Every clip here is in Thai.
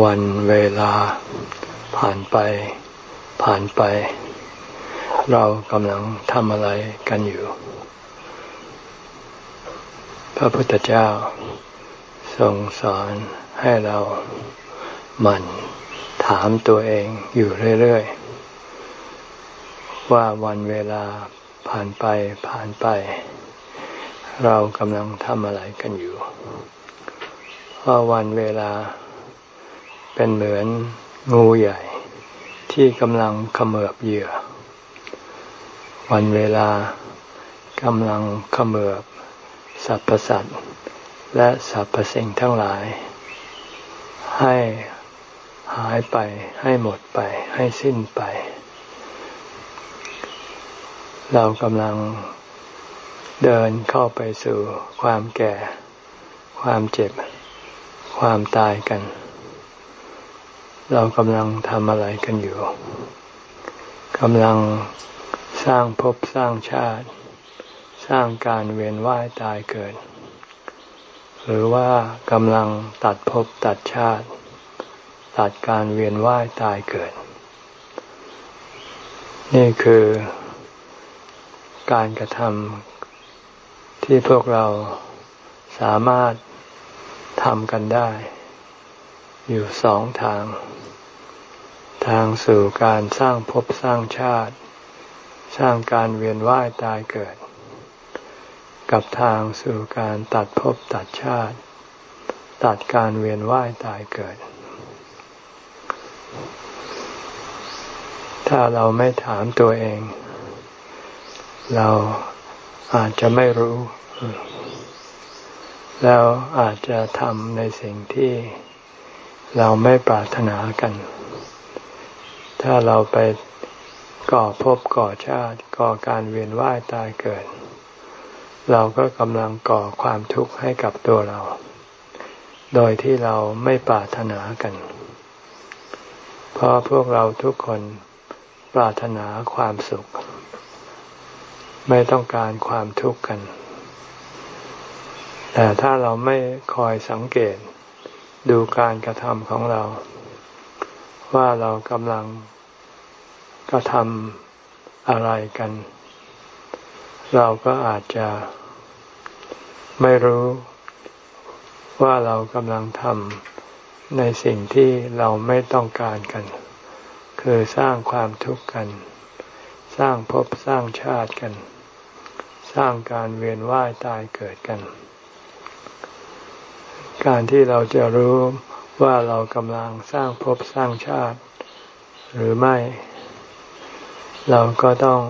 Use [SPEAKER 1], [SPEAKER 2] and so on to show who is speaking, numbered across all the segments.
[SPEAKER 1] วันเวลาผ่านไป ผ่านไป เรากำลังทำอะไรกันอยู่ พระพุทธเจ้าทรงสอนให้เราหมั่นถามตัวเองอยู่เรื่อย ๆ ว่าวันเวลาผ่านไปผ่านไป เรากำลังทำอะไรกันอยู่เพราะวันเวลา เป็นเหมือนงูใหญ่ ที่กำลังเขมือบเหยื่อ วันเวลากำลังเขมือบสรรพสัตว์และสรรพสิ่งทั้งหลาย ให้หายไปให้หมดไปให้สิ้นไป เรากำลังเดินเข้าไปสู่ความแก่ ความเจ็บ ความตายกัน เรากำลังทำอะไรกันอยู่กำลังสร้างภพสร้างชาติ สร้างการเวียนว่ายตายเกิด หรือว่ากำลังตัดภพตัดชาติ ตัดการเวียนว่ายตายเกิด นี่คือการกระทำที่พวกเราสามารถทำกันได้ อยู่สองทาง ทางสู่การสร้างภพสร้างชาติ สร้างการเวียนว่ายตายเกิด กับทางสู่การตัดภพตัดชาติ ตัดการเวียนว่ายตายเกิด ถ้าเราไม่ถามตัวเอง เราอาจจะไม่รู้ แล้วอาจจะทำในสิ่งที่เราไม่ปรารถนากัน ถ้าเราไปก่อภพก่อชาติ ก่อการเวียนว่ายตายเกิด เราก็กำลังก่อความทุกข์ให้กับตัวเรา โดยที่เราไม่ปรารถนากัน เพราะพวกเราทุกคนปรารถนาความสุข ไม่ต้องการความทุกข์กัน แต่ถ้าเราไม่คอยสังเกตดูการกระทำของเรา ว่าเรากำลัง กระทำอะไรกัน เราก็อาจจะไม่รู้ว่าเรากำลังทำในสิ่งที่เราไม่ต้องการกัน คือสร้างความทุกข์กัน สร้างภพสร้างชาติกัน สร้างการเวียนว่ายตายเกิดกัน การที่เราจะรู้ว่าเรากำลังสร้างภพสร้างชาติ หรือไม่ เราก็ต้อง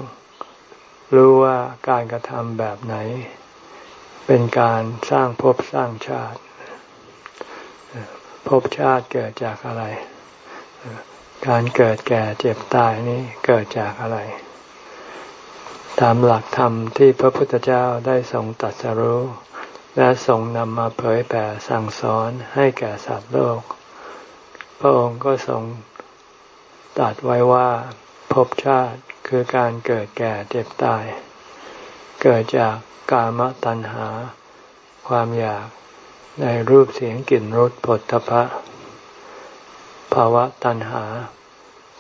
[SPEAKER 1] รู้ว่าการกระทำแบบไหน เป็นการสร้างภพสร้างชาติภพชาติเกิดจากอะไร การเกิดแก่เจ็บตายนี้เกิดจากอะไร ตามหลักธรรมที่พระพุทธเจ้าได้ทรงตรัสรู้ และทรงนำมาเผยแผ่สั่งสอนให้แก่สัตว์โลก พระองค์ก็ทรงตรัสไว้ว่า ภพชาติคือการเกิดแก่เจ็บตาย เกิดจากกามตัณหา ความอยากในรูปเสียงกลิ่นรสผลทพะ ภาวะตัณหา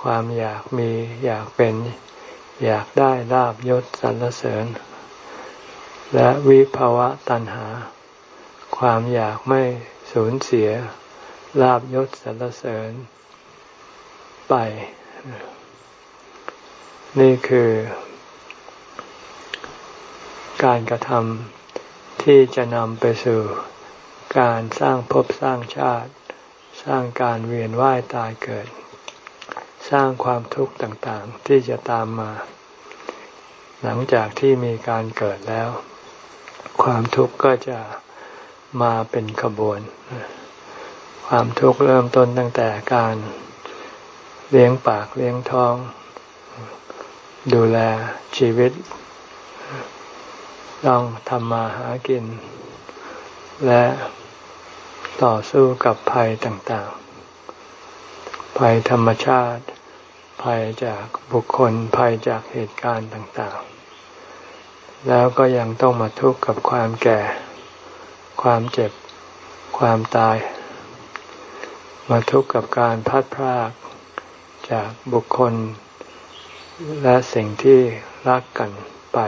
[SPEAKER 1] ความอยากมีอยากเป็น อยากได้ลาบยศสรรเสริญ และวิภาวะตัณหา ความอยากไม่สูญเสียลาบยศสรรเสริญไป นี่คือ การกระทำที่จะนำไปสู่การสร้างภพสร้างชาติ สร้างการเวียนว่ายตายเกิด สร้างความทุกข์ต่างๆที่จะตามมา หลังจากที่มีการเกิดแล้ว ความทุกข์ก็จะมาเป็นขบวน ความทุกข์เริ่มต้นตั้งแต่การเลี้ยงปากเลี้ยงท้อง ดูแลชีวิต ต้องทำมาหากิน และต่อสู้กับภัยต่างๆ ภัยธรรมชาติ ภัยจากบุคคล ภัยจากเหตุการณ์ต่างๆ แล้วก็ยังต้องมาทุกข์กับความแก่ ความเจ็บ ความตาย มาทุกข์กับการพัดพรากจากบุคคล และสิ่งที่รักกันไป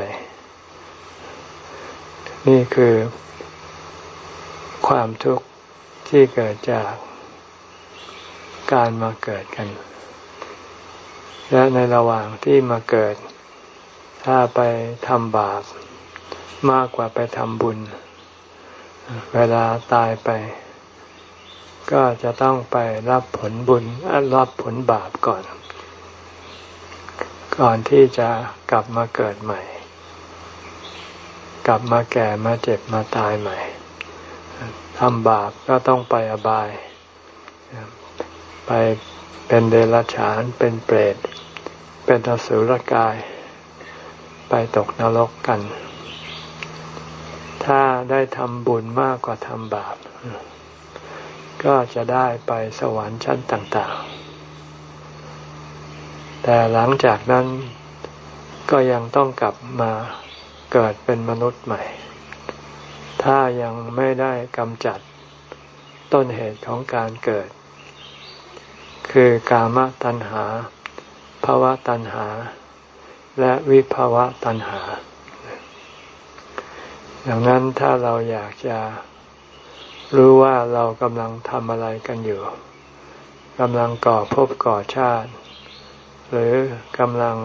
[SPEAKER 1] นี่คือความทุกข์ที่เกิดจากการมาเกิดกัน และในระหว่างที่มาเกิด ถ้าไปทำบาปมากกว่าไปทำบุญ เวลาตายไป ก็จะต้องไปรับผลบุญรับผลบาปก่อน ก่อนที่จะกลับมาเกิดใหม่ กลับมาแก่มาเจ็บมาตายใหม่ทำบาปก็ต้องไปอบาย ไปเป็นเดรัจฉานเป็นเปรต เป็นอสุรกาย ไปตกนรกกัน ถ้าได้ทำบุญมากกว่าทำบาป ก็จะได้ไปสวรรค์ชั้นต่าง ๆ แต่หลังจากนั้นก็ยังต้องกลับมาเกิดเป็นมนุษย์ใหม่ ถ้ายังไม่ได้กำจัดต้นเหตุของการเกิด คือกามตัณหาภาวะตัณหา และวิภาวะตัณหา ดังนั้นถ้าเราอยากจะรู้ว่าเรากำลังทำอะไรกันอยู่กำลังก่อภพก่อชาติ หรือกำลัง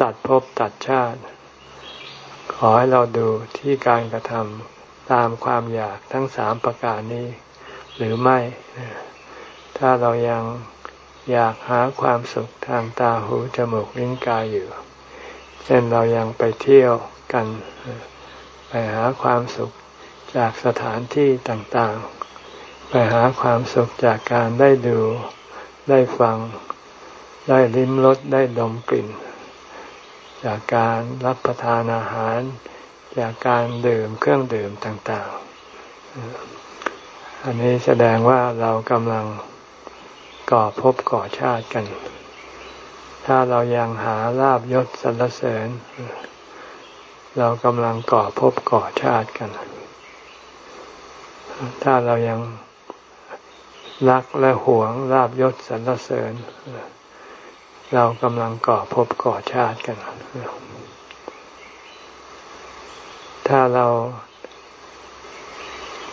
[SPEAKER 1] ตัดภพตัดชาติ ขอให้เราดูที่การกระทำตามความอยากทั้งสามประการนี้ หรือไม่ ถ้าเรายังอยากหาความสุขทางตาหูจมูกลิ้นกายอยู่ เช่นเรายังไปเที่ยวกัน ไปหาความสุขจากสถานที่ต่างๆ ไปหาความสุขจากการได้ดูได้ฟัง ได้ลิ้มรสได้ดมกลิ่น จากการรับประทานอาหาร จากการดื่มเครื่องดื่มต่างๆ อันนี้แสดงว่าเรากำลังก่อภพก่อชาติกัน ถ้าเรายังหาลาบยศสรรเสริญ เรากำลังก่อภพก่อชาติกัน ถ้าเรายังรักและหวงลาบยศสรรเสริญเเรากำลังก่อภพก่อชาติกัน ถ้าเรา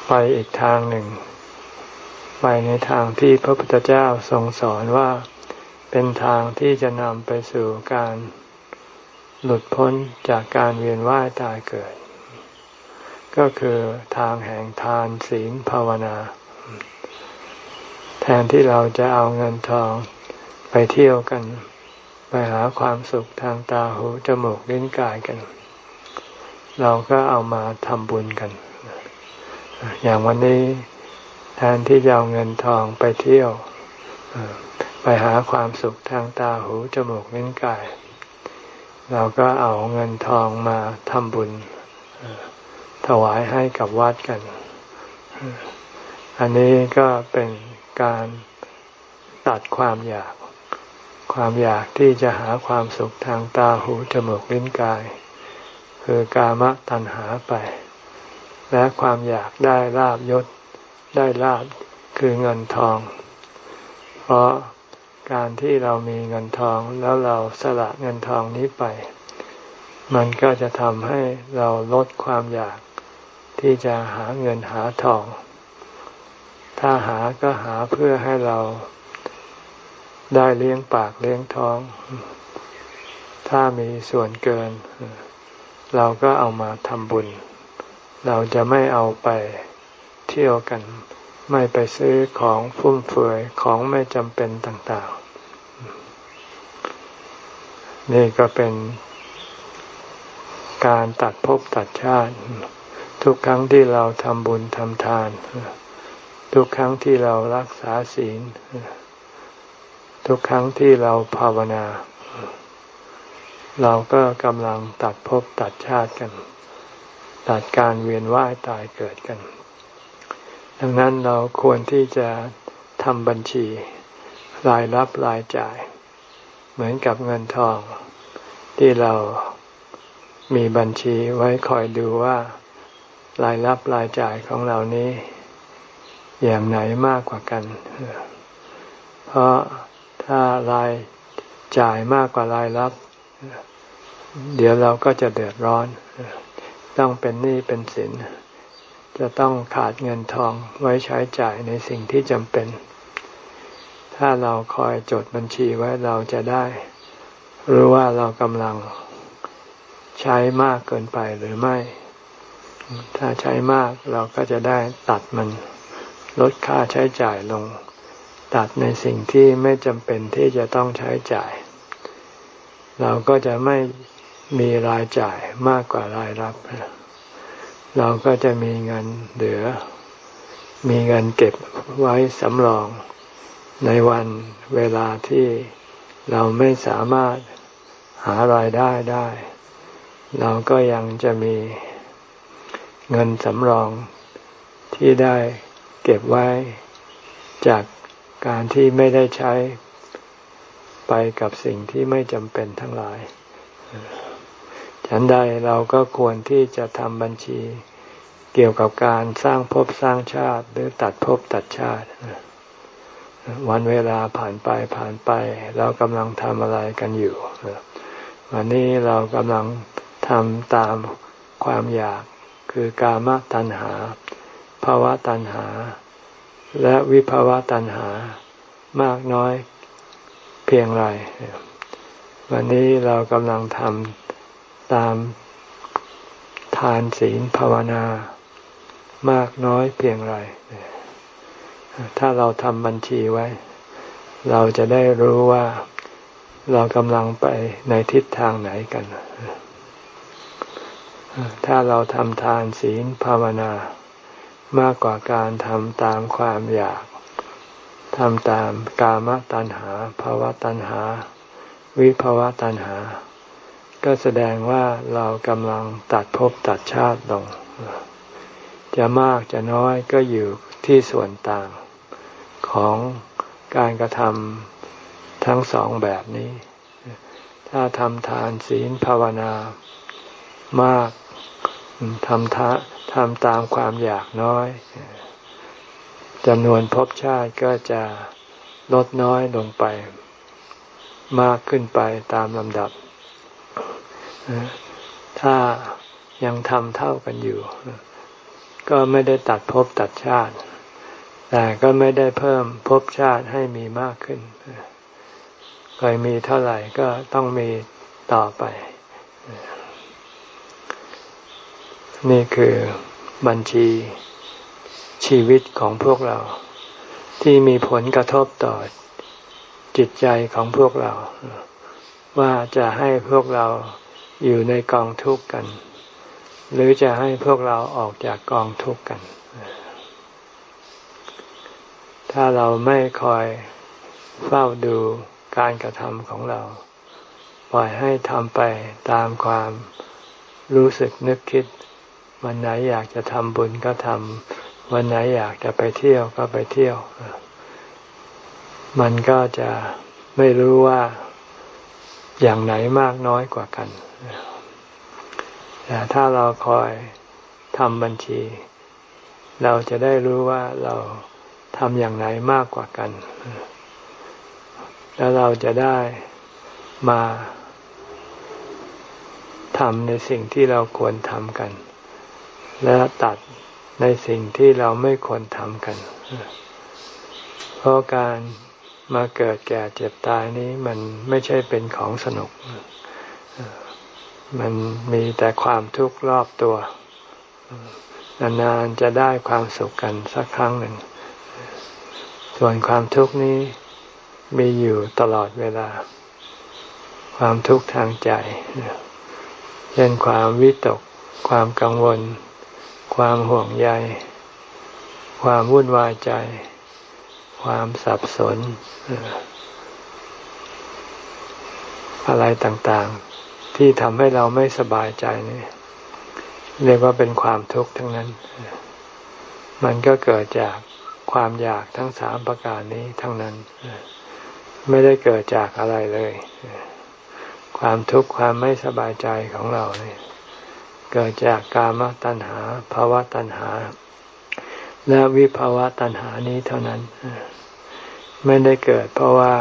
[SPEAKER 1] ไปอีกทางหนึ่ง ไปในทางที่พระพุทธเจ้าทรงสอนว่าเป็นทางที่จะนำไปสู่การหลุดพ้นจากการเวียนว่ายตายเกิด ก็คือทางแห่งทานศีลภาวนา แทนที่เราจะเอาเงินทอง ไปเที่ยวกัน ไปหาความสุขทางตาหูจมูกลิ้นกายกัน เราก็เอามาทำบุญกัน อย่างวันนี้แทนที่จะเอาเงินทองไปเที่ยวไปหาความสุขทางตาหูจมูกลิ้นกาย เราก็เอาเงินทองมาทำบุญถวายให้กับวัดกัน อันนี้ก็เป็นการตัดความอยาก ความอยากที่จะหาความสุขทางตาหูจมูกลิ้นกาย คือกามตัณหาไป และความอยากได้ลาบยศได้ลาบคือเงินทอง เพราะการที่เรามีเงินทองแล้วเราสละเงินทองนี้ไป มันก็จะทำให้เราลดความอยากที่จะหาเงินหาทอง ถ้าหาก็หาเพื่อให้เรา ได้เลี้ยงปากเลี้ยงท้อง ถ้ามีส่วนเกิน เราก็เอามาทำบุญ เราจะไม่เอาไปเที่ยวกัน ไม่ไปซื้อของฟุ่มเฟือยของไม่จำเป็นต่างๆ นี่ก็เป็นการตัดภพตัดชาติ ทุกครั้งที่เราทำบุญทำทาน ทุกครั้งที่เรารักษาศีล ทุกครั้งที่เราภาวนา เราก็กำลังตัดภพตัดชาติกัน ตัดการเวียนว่ายตายเกิดกัน ดังนั้นเราควรที่จะทำบัญชี รายรับรายจ่าย เหมือนกับเงินทอง ที่เรามีบัญชีไว้คอยดูว่า รายรับรายจ่ายของเรานี้ อย่างไหนมากกว่ากัน เพราะ ถ้ารายจ่ายมากกว่ารายรับ เดี๋ยวเราก็จะเดือดร้อน ต้องเป็นหนี้เป็นสิน จะต้องขาดเงินทองไว้ใช้จ่ายในสิ่งที่จำเป็น ถ้าเราคอยจดบัญชีไว้เราจะได้รู้ว่าเรากำลังใช้มากเกินไปหรือไม่ ถ้าใช้มากเราก็จะได้ตัดมันลดค่าใช้จ่ายลง ตัดในสิ่งที่ไม่จำเป็นที่จะต้องใช้จ่าย เราก็จะไม่มีรายจ่ายมากกว่ารายรับ เราก็จะมีเงินเหลือ มีเงินเก็บไว้สำรองในวันเวลาที่เราไม่สามารถหารายได้ได้ เราก็ยังจะมีเงินสำรองที่ได้เก็บไว้จาก การที่ไม่ได้ใช้ไปกับสิ่งที่ไม่จำเป็นทั้งหลาย ฉันใดเราก็ควรที่จะทำบัญชี เกี่ยวกับการสร้างภพสร้างชาติ หรือตัดภพตัดชาติ วันเวลาผ่านไปผ่านไป เรากำลังทำอะไรกันอยู่ วันนี้เรากำลังทำตามความอยากคือกามตัณหาภาวะตัณหา และวิภาวะตัณหามากน้อยเพียงไร วันนี้เรากำลังทำตามทานศีลภาวนามากน้อยเพียงไร ถ้าเราทำบัญชีไว้ เราจะได้รู้ว่าเรากำลังไปในทิศทางไหนกัน ถ้าเราทำทานศีลภาวนา มากกว่าการทำตามความอยากทำตามกามตัณหาภาวะตัณหา วิภาวะตัณหา ก็แสดงว่าเรากำลังตัดภพตัดชาติลง จะมากจะน้อยก็อยู่ที่ส่วนต่างของการกระทำทั้งสองแบบนี้ ถ้าทำทานศีลภาวนามาก ทำทะทำตามความอยากน้อยจำนวนภพชาติก็จะลดน้อยลงไป มากขึ้นไปตามลำดับ ถ้ายังทำเท่ากันอยู่ ก็ไม่ได้ตัดภพตัดชาติ แต่ก็ไม่ได้เพิ่มภพชาติให้มีมากขึ้นเคยมีเท่าไหร่ก็ต้องมีต่อไป นี่คือบัญชีชีวิตของพวกเรา ที่มีผลกระทบต่อจิตใจของพวกเรา ว่าจะให้พวกเราอยู่ในกองทุกข์กัน หรือจะให้พวกเราออกจากกองทุกข์กัน ถ้าเราไม่คอยเฝ้าดูการกระทำของเรา ปล่อยให้ทำไปตามความรู้สึกนึกคิด วันไหนอยากจะทำบุญก็ทำวันไหนอยากจะไปเที่ยวก็ไปเที่ยว มันก็จะไม่รู้ว่าอย่างไหนมากน้อยกว่ากันแต่ถ้าเราคอยทำบัญชี เราจะได้รู้ว่าเราทำอย่างไหนมากกว่ากัน แล้วเราจะได้มาทำในสิ่งที่เราควรทำกัน และตัดในสิ่งที่เราไม่ควรทำกัน เพราะการมาเกิดแก่เจ็บตายนี้มันไม่ใช่เป็นของสนุก มันมีแต่ความทุกข์รอบตัวนานๆจะได้ความสุขกันสักครั้งหนึ่ง ส่วนความทุกข์นี้มีอยู่ตลอดเวลา ความทุกข์ทางใจ เช่นความวิตก ความกังวล ความห่วงใย ความวุ่นวายใจ ความสับสน อะไรต่างๆ ที่ทำให้เราไม่สบายใจนี่เรียกว่าเป็นความทุกข์ทั้งนั้น มันก็เกิดจากความอยากทั้งสามประการนี้ทั้งนั้น ไม่ได้เกิดจากอะไรเลย ความทุกข์ความไม่สบายใจของเราเนี่ย เกิดจากกามตัณหาภาวะตัณหา และวิภาวะตัณหานี้เท่านั้น ไม่ได้เกิดเพราะว่า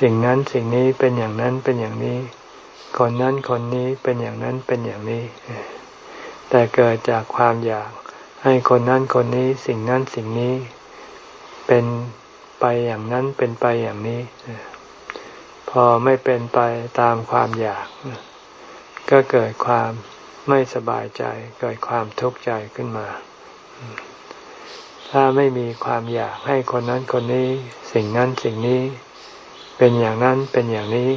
[SPEAKER 1] สิ่งนั้นสิ่งนี้เป็นอย่างนั้นเป็นอย่างนี้ คนนั้นคนนี้เป็นอย่างนั้นเป็นอย่างนี้ แต่เกิดจากความอยากให้คนนั้นคนนี้สิ่งนั้นสิ่งนี้เป็นไปอย่างนั้นเป็นไปอย่างนี้ พอไม่เป็นไปตามความอยาก ก็เกิดความ ไม่สบายใจเกิดความทุกข์ใจขึ้นมา ถ้าไม่มีความอยากให้คนนั้นคนนี้ สิ่งนั้นสิ่งนี้ เป็นอย่างนั้นเป็นอย่างนี้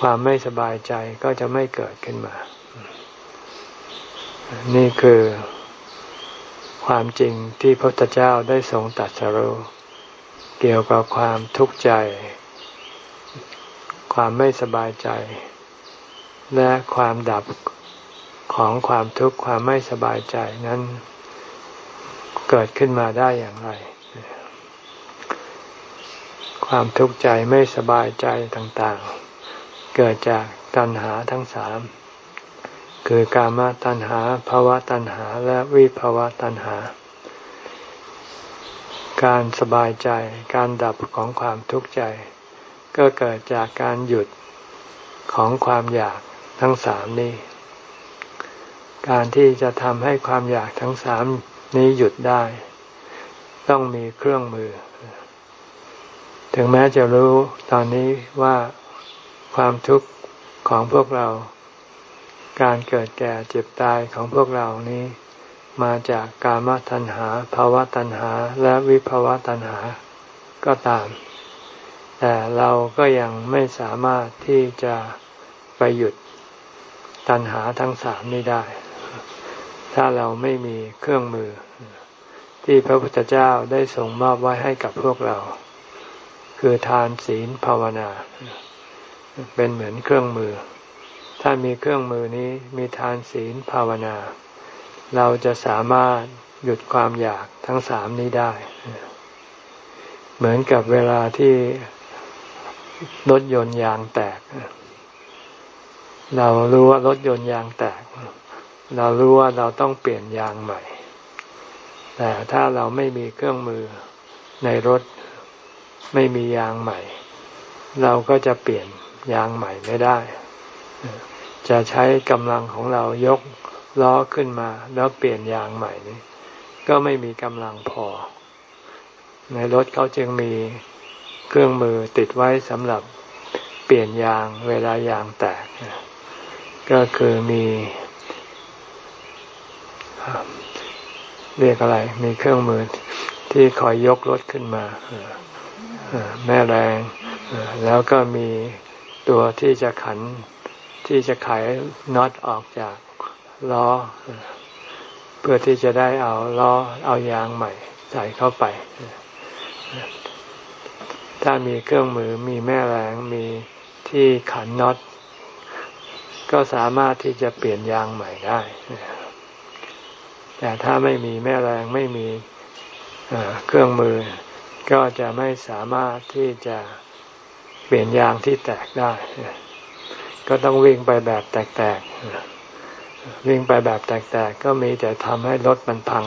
[SPEAKER 1] ความไม่สบายใจก็จะไม่เกิดขึ้นมา นี่คือความจริงที่พระพุทธเจ้าได้ทรงตัดสรู้เกี่ยวกับความทุกข์ใจ ความไม่สบายใจ และความดับของความทุกข์ความไม่สบายใจนั้น เกิดขึ้นมาได้อย่างไร ความทุกข์ใจไม่สบายใจต่างๆ เกิดจากตัณหาทั้งสามคือกามตัณหาภาวะตัณหาและวิภาวะตัณหา การสบายใจการดับของความทุกข์ใจ ก็เกิดจากการหยุดของความอยาก ทั้งสามนี้ การที่จะทำให้ความอยากทั้งสามนี้หยุดได้ ต้องมีเครื่องมือ ถึงแม้จะรู้ตอนนี้ว่าความทุกข์ของพวกเรา การเกิดแก่เจ็บตายของพวกเรานี้ มาจากกามตัณหาภาวะตัณหาและวิภาวะตัณหาก็ตามแต่เราก็ยังไม่สามารถที่จะไปหยุด ตัณหาทั้งสามนี้ได้ ถ้าเราไม่มีเครื่องมือ ที่พระพุทธเจ้าได้ส่งมอบไว้ให้กับพวกเรา คือทานศีลภาวนา เป็นเหมือนเครื่องมือ ถ้ามีเครื่องมือนี้มีทานศีลภาวนา เราจะสามารถหยุดความอยากทั้งสามนี้ได้ เหมือนกับเวลาที่รถยนต์ยางแตก เรารู้ว่ารถยนต์ยางแตก เรารู้ว่าเราต้องเปลี่ยนยางใหม่ แต่ถ้าเราไม่มีเครื่องมือในรถไม่มียางใหม่ เราก็จะเปลี่ยนยางใหม่ไม่ได้ จะใช้กำลังของเรายกล้อขึ้นมา แล้วเปลี่ยนยางใหม่นี้ ก็ไม่มีกำลังพอ ในรถเขาจึงมีเครื่องมือติดไว้สำหรับเปลี่ยนยางเวลายางแตก ก็คือมีเรียกอะไร มีเครื่องมือที่คอยยกรถขึ้นมาแม่แรงแล้วก็มีตัวที่จะขันที่จะไขน็อตออกจากล้อ เพื่อที่จะได้เอาล้อเอายางใหม่ใส่เข้าไป ถ้ามีเครื่องมือมีแม่แรงมีที่ขันน็อต ก็สามารถที่จะเปลี่ยนยางใหม่ได้ แต่ถ้าไม่มีแม่แรงไม่มีเครื่องมือ ก็จะไม่สามารถที่จะเปลี่ยนยางที่แตกได้ ก็ต้องวิ่งไปแบบแตกๆ วิ่งไปแบบแตกๆ ก็มีแต่ทำให้รถมันพัง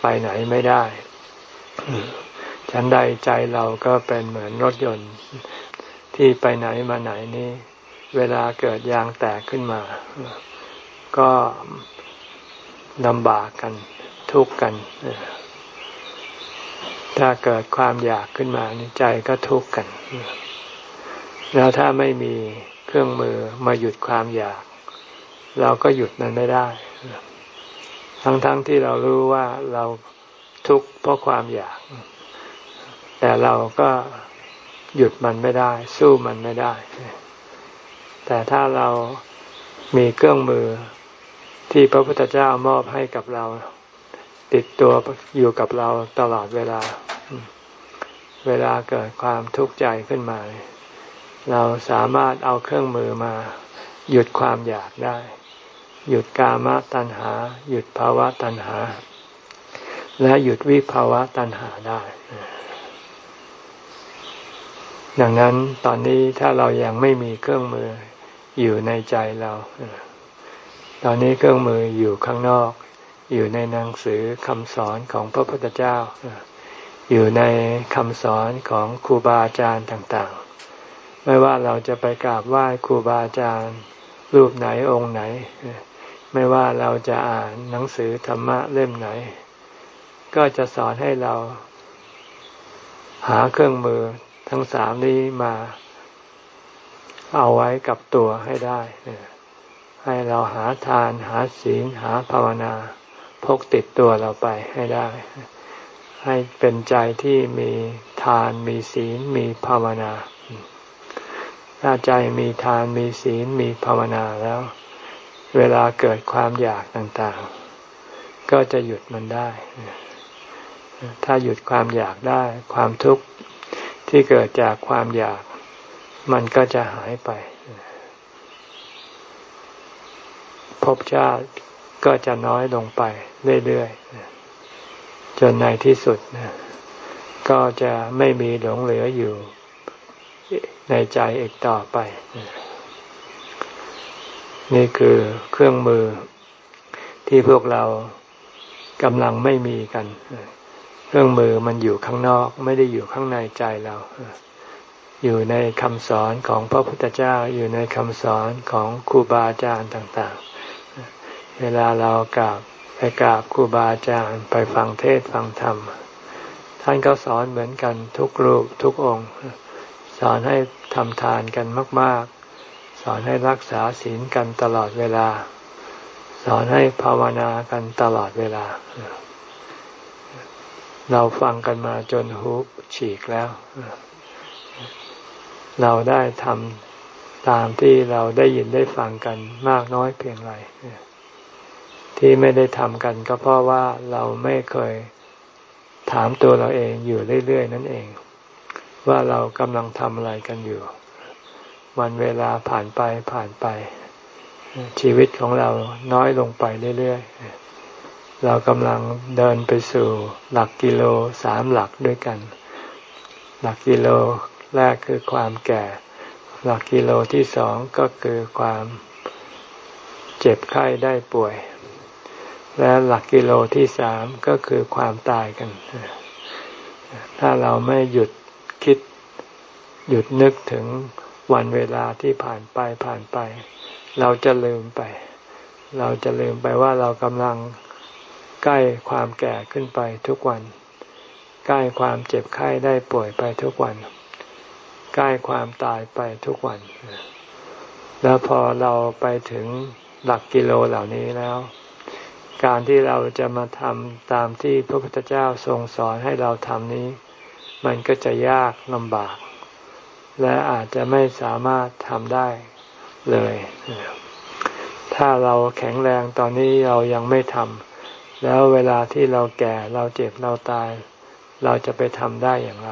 [SPEAKER 1] ไปไหนไม่ได้ฉันใดใจเราก็เป็นเหมือนรถยนต์ที่ไปไหนมาไหนนี่ เวลาเกิดยางแตกขึ้นมา ก็ลำบากกัน ทุกข์กัน ถ้าเกิดความอยากขึ้นมาใจก็ทุกข์กัน แล้วถ้าไม่มีเครื่องมือมาหยุดความอยาก เราก็หยุดมันไม่ได้ ทั้งๆทที่เรารู้ว่าเราทุกข์เพราะความอยาก แต่เราก็หยุดมันไม่ได้ สู้มันไม่ได้ แต่ถ้าเรามีเครื่องมือที่พระพุทธเจ้ามอบให้กับเรา ติดตัวอยู่กับเราตลอดเวลา เวลาเกิดความทุกข์ใจขึ้นมา เราสามารถเอาเครื่องมือมา หยุดความอยากได้ หยุดกามตัณหา หยุดภาวะตัณหา และหยุดวิภาวะตัณหาได้ดังนั้นตอนนี้ถ้าเรายังไม่มีเครื่องมือ อยู่ในใจเรา ตอนนี้เครื่องมืออยู่ข้างนอก อยู่ในหนังสือคำสอนของพระพุทธเจ้า อยู่ในคำสอนของครูบาอาจารย์ต่างๆ ไม่ว่าเราจะไปกราบไหว้ครูบาอาจารย์รูปไหนองค์ไหน ไม่ว่าเราจะอ่านหนังสือธรรมะเล่มไหน ก็จะสอนให้เราหาเครื่องมือทั้งสามนี้มา เอาไว้กับตัวให้ได้ ให้เราหาทานหาศีลหาภาวนา พกติดตัวเราไปให้ได้ ให้เป็นใจที่มีทานมีศีลมีภาวนา ถ้าใจมีทานมีศีลมีภาวนาแล้ว เวลาเกิดความอยากต่างๆ ก็จะหยุดมันได้ ถ้าหยุดความอยากได้ ความทุกข์ที่เกิดจากความอยาก มันก็จะหายไป ภพชาติก็จะน้อยลงไปเรื่อยๆ จนในที่สุดก็จะไม่มีหลงเหลืออยู่ในใจอีกต่อไป นี่คือเครื่องมือที่พวกเรากำลังไม่มีกัน เครื่องมือมันอยู่ข้างนอก ไม่ได้อยู่ข้างในใจเรา อยู่ในคำสอนของพระพุทธเจ้าอยู่ในคำสอนของครูบาอาจารย์ต่างๆ เวลาเรากราบไปกราบครูบาอาจารย์ไปฟังเทศฟังธรรม ท่านก็สอนเหมือนกันทุกรูปทุกองค์ สอนให้ทำทานกันมาก ๆ สอนให้รักษาศีลกันตลอดเวลา สอนให้ภาวนากันตลอดเวลา เราฟังกันมาจนหูฉีกแล้ว เราได้ทำตามที่เราได้ยินได้ฟังกันมากน้อยเพียงไรที่ไม่ได้ทำกันก็เพราะว่าเราไม่เคยถามตัวเราเองอยู่เรื่อย ๆ นั่นเอง ว่าเรากำลังทำอะไรกันอยู่ วันเวลาผ่านไปผ่านไป ชีวิตของเราน้อยลงไปเรื่อยๆ เรากำลังเดินไปสู่หลักกิโลสามหลักด้วยกัน หลักกิโล แรกคือความแก่ หลักกิโลที่สองก็คือความเจ็บไข้ได้ป่วย และหลักกิโลที่สามก็คือความตายกัน ถ้าเราไม่หยุดคิดหยุดนึกถึงวันเวลาที่ผ่านไปผ่านไป เราจะลืมไป เราจะลืมไปว่าเรากำลังใกล้ความแก่ขึ้นไปทุกวัน ใกล้ความเจ็บไข้ได้ป่วยไปทุกวัน ใกล้ความตายไปทุกวัน แล้วพอเราไปถึงหลักกิโลเหล่านี้แล้ว การที่เราจะมาทำตามที่พระพุทธเจ้าทรงสอนให้เราทำนี้ มันก็จะยากลำบาก และอาจจะไม่สามารถทำได้เลย ถ้าเราแข็งแรงตอนนี้เรายังไม่ทำแล้วเวลาที่เราแก่เราเจ็บเราตาย เราจะไปทำได้อย่างไร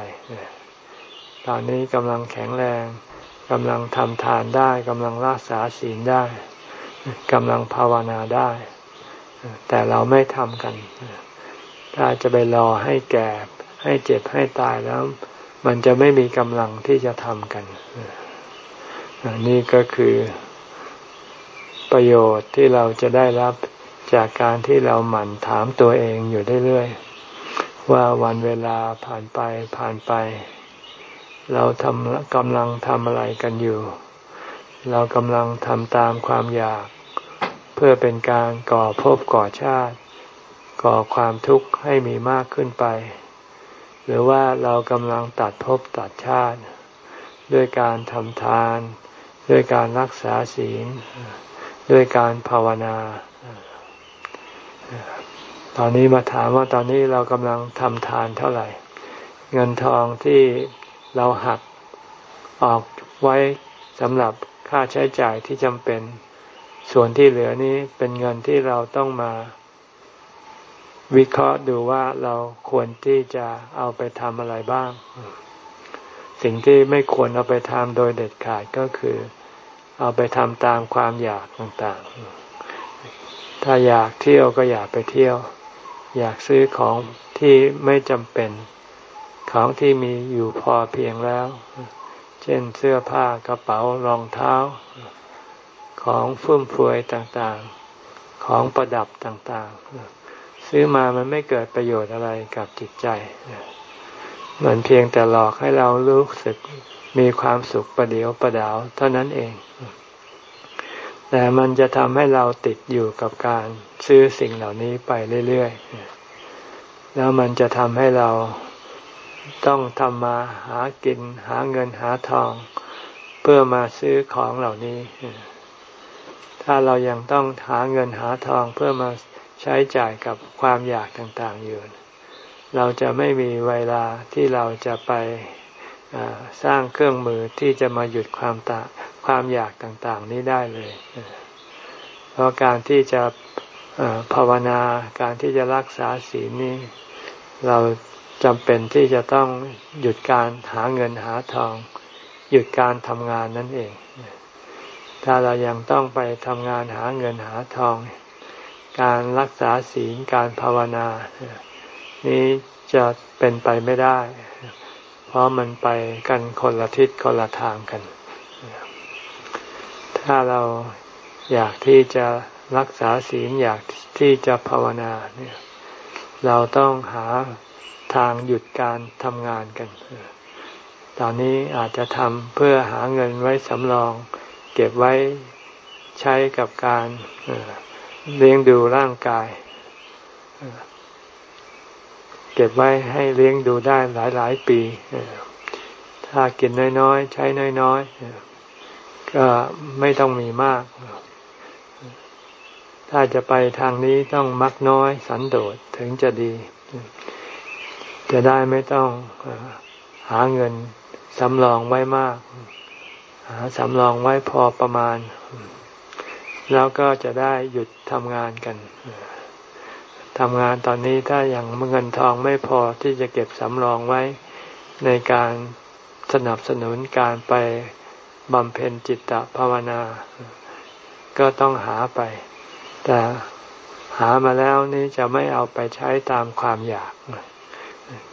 [SPEAKER 1] ตอนนี้กำลังแข็งแรงกำลังทำทานได้กำลังรักษาศีลได้กำลังภาวนาได้ แต่เราไม่ทำกัน ถ้าจะไปรอให้แก่ ให้เจ็บให้ตายแล้ว มันจะไม่มีกำลังที่จะทำกันนี่ก็คือประโยชน์ที่เราจะได้รับจากการที่เราหมั่นถามตัวเองอยู่เรื่อยๆว่าวันเวลาผ่านไปผ่านไป เราทำกำลังทำอะไรกันอยู่ เรากำลังทำตามความอยาก เพื่อเป็นการก่อภพก่อชาติ ก่อความทุกข์ให้มีมากขึ้นไป หรือว่าเรากำลังตัดภพตัดชาติ ด้วยการทำทาน ด้วยการรักษาศีล ด้วยการภาวนา ตอนนี้มาถามว่าตอนนี้เรากำลังทำทานเท่าไหร่ เงินทองที่ เราหักออกไว้สำหรับค่าใช้จ่ายที่จำเป็น ส่วนที่เหลือนี้เป็นเงินที่เราต้องมา วิเคราะห์ดูว่าเราควรที่จะเอาไปทำอะไรบ้าง สิ่งที่ไม่ควรเอาไปทำโดยเด็ดขาดก็คือ เอาไปทำตามความอยากต่างๆ ถ้าอยากเที่ยวก็อยากไปเที่ยว อยากซื้อของที่ไม่จำเป็น ของที่มีอยู่พอเพียงแล้ว เช่นเสื้อผ้ากระเป๋ารองเท้า ของฟุ่มเฟือยต่างๆ ของประดับต่างๆ ซื้อมามันไม่เกิดประโยชน์อะไรกับจิตใจ มันเพียงแต่หลอกให้เรารู้สึกมีความสุขประเดียวประดาวเท่านั้นเอง แต่มันจะทำให้เราติดอยู่กับการซื้อสิ่งเหล่านี้ไปเรื่อยๆ แล้วมันจะทำให้เรา ต้องทำมาหากินหาเงินหาทอง เพื่อมาซื้อของเหล่านี้ ถ้าเรายังต้องหาเงินหาทองเพื่อมาใช้จ่ายกับความอยากต่างๆอยู่ เราจะไม่มีเวลาที่เราจะไปสร้างเครื่องมือที่จะมาหยุดความตาความอยากต่างๆ นี้ได้เลย เพราะการที่จะภาวนาการที่จะรักษาศีลนี้ เรา จำเป็นที่จะต้องหยุดการหาเงินหาทอง หยุดการทำงานนั่นเอง ถ้าเรายังต้องไปทำงานหาเงินหาทอง การรักษาศีลการภาวนา นี้จะเป็นไปไม่ได้ เพราะมันไปกันคนละทิศคนละทางกัน ถ้าเราอยากที่จะรักษาศีลอยากที่จะภาวนาเนี่ยเราต้องหา ทางหยุดการทำงานกัน ตอนนี้อาจจะทำเพื่อหาเงินไว้สำรอง เก็บไว้ใช้กับการเลี้ยงดูร่างกาย เก็บไว้ให้เลี้ยงดูได้หลายหลายปี ถ้ากินน้อยๆ ใช้น้อยๆ ก็ไม่ต้องมีมาก ถ้าจะไปทางนี้ต้องมักน้อยสันโดษถึงจะดี จะได้ไม่ต้องหาเงินสำรองไว้มาก หาสำรองไว้พอประมาณ แล้วก็จะได้หยุดทำงานกันทำงานตอนนี้ถ้าอย่างเงินทองไม่พอที่จะเก็บสำรองไว้ ในการสนับสนุนการไปบำเพ็ญจิตตภาวนา ก็ต้องหาไป แต่หามาแล้วนี่จะไม่เอาไปใช้ตามความอยาก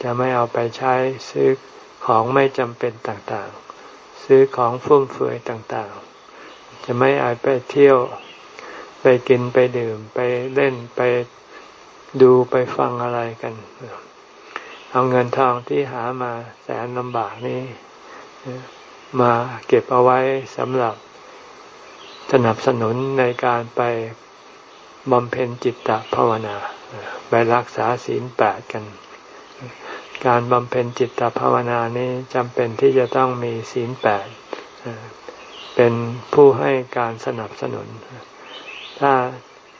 [SPEAKER 1] จะไม่เอาไปใช้ซื้อของไม่จำเป็นต่างๆ ซื้อของฟุ่มเฟือยต่างๆ จะไม่เอาไปเที่ยวไปกินไปดื่มไปเล่นไปดูไปฟังอะไรกัน เอาเงินทองที่หามาแสนลำบากนี้ มาเก็บเอาไว้สำหรับสนับสนุนในการไปบำเพ็ญจิตตภาวนา ไปรักษาศีลแปดกัน การบำเพ็ญจิตตภาวนานี้จำเป็นที่จะต้องมีศีลแปดเป็นผู้ให้การสนับสนุน ถ้า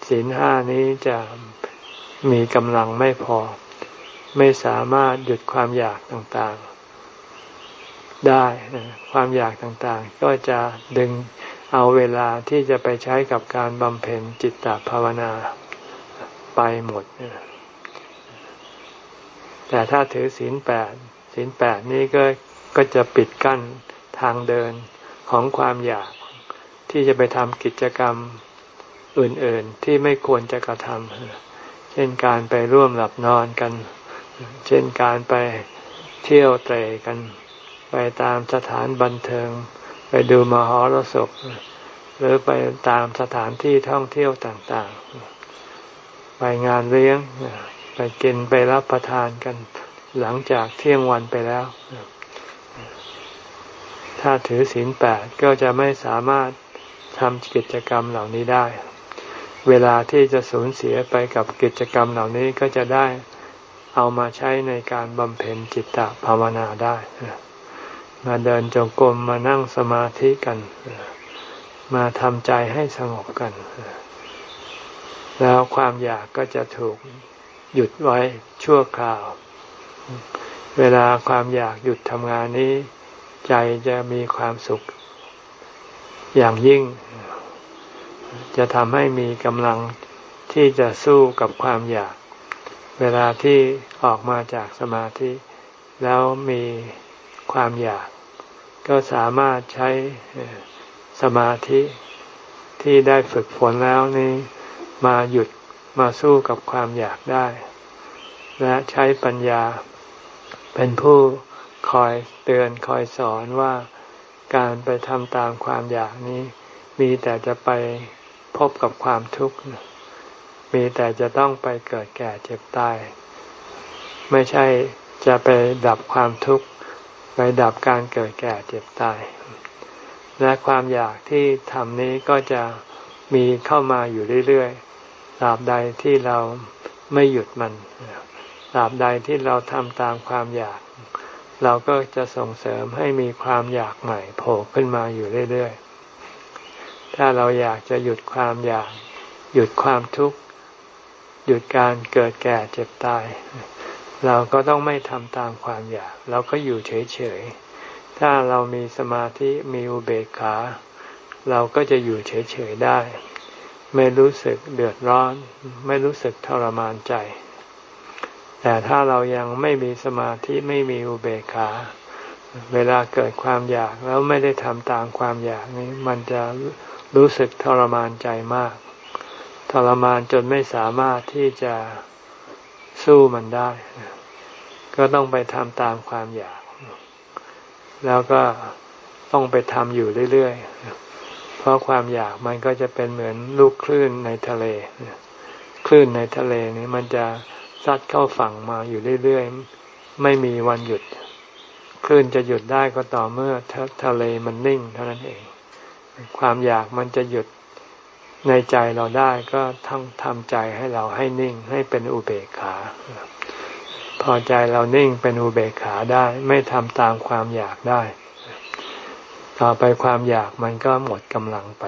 [SPEAKER 1] ศีลห้านี้จะมีกำลังไม่พอ ไม่สามารถหยุดความอยากต่างๆ ได้ความอยากต่างๆ ก็จะดึงเอาเวลาที่จะไปใช้กับการบำเพ็ญจิตตภาวนาไปหมด แต่ถ้าถือศีลแปดศีลแปดนี้ก็ก็จะปิดกั้นทางเดินของความอยากที่จะไปทำกิจกรรมอื่นๆ ที่ไม่ควรจะกระทำเช่นการไปร่วมหลับนอนกัน เช่นการไปเที่ยวเตะกัน ไปตามสถานบันเทิง ไปดูมหรสพหรือไปตามสถานที่ท่องเที่ยวต่างๆ ไปงานเลี้ยง ไปกินไปรับประทานกัน หลังจากเที่ยงวันไปแล้ว ถ้าถือศีลแปดก็จะไม่สามารถทำกิจกรรมเหล่านี้ได้ เวลาที่จะสูญเสียไปกับกิจกรรมเหล่านี้ก็จะได้เอามาใช้ในการบำเพ็ญจิตตภาวนาได้ มาเดินจงกรมมานั่งสมาธิกัน มาทำใจให้สงบกัน แล้วความอยากก็จะถูก หยุดไว้ชั่วคราว เวลาความอยากหยุดทำงานนี้ ใจจะมีความสุข อย่างยิ่ง จะทำให้มีกำลังที่จะสู้กับความอยาก เวลาที่ออกมาจากสมาธิ แล้วมีความอยาก ก็สามารถใช้สมาธิที่ได้ฝึกฝนแล้วนี้มาหยุด มาสู้กับความอยากได้ และใช้ปัญญา เป็นผู้คอยเตือนคอยสอนว่าการไปทำตามความอยากนี้ มีแต่จะไปพบกับความทุกข์ มีแต่จะต้องไปเกิดแก่เจ็บตาย ไม่ใช่จะไปดับความทุกข์ไปดับการเกิดแก่เจ็บตาย และความอยากที่ทำนี้ก็จะมีเข้ามาอยู่เรื่อยๆ ตราบใดที่เราไม่หยุดมันตราบใดที่เราทำตามความอยาก เราก็จะส่งเสริมให้มีความอยากใหม่โผล่ขึ้นมาอยู่เรื่อยๆ ถ้าเราอยากจะหยุดความอยาก หยุดความทุกข์ หยุดการเกิดแก่เจ็บตาย เราก็ต้องไม่ทำตามความอยาก เราก็อยู่เฉยๆ ถ้าเรามีสมาธิมีอุเบกขา เราก็จะอยู่เฉยๆได้ ไม่รู้สึกเดือดร้อน ไม่รู้สึกทรมานใจ แต่ถ้าเรายังไม่มีสมาธิไม่มีอุเบกขา เวลาเกิดความอยากแล้วไม่ได้ทำตามความอยากนี้ มันจะรู้สึกทรมานใจมาก ทรมานจนไม่สามารถที่จะสู้มันได้ ก็ต้องไปทำตามความอยาก แล้วก็ต้องไปทำอยู่เรื่อยๆ เพราะความอยากมันก็จะเป็นเหมือนลูกคลื่นในทะเล คลื่นในทะเลนี้มันจะซัดเข้าฝั่งมาอยู่เรื่อยๆ ไม่มีวันหยุด คลื่นจะหยุดได้ก็ต่อเมื่อททะเลมันนิ่งเท่านั้นเอง ความอยากมันจะหยุดในใจเราได้ก็ต้องทำใจให้เราให้นิ่งให้เป็นอุเบกขา พอใจเรานิ่งเป็นอุเบกขาได้ ไม่ทำตามความอยากได้ ต่อไปความอยากมันก็หมดกำลังไป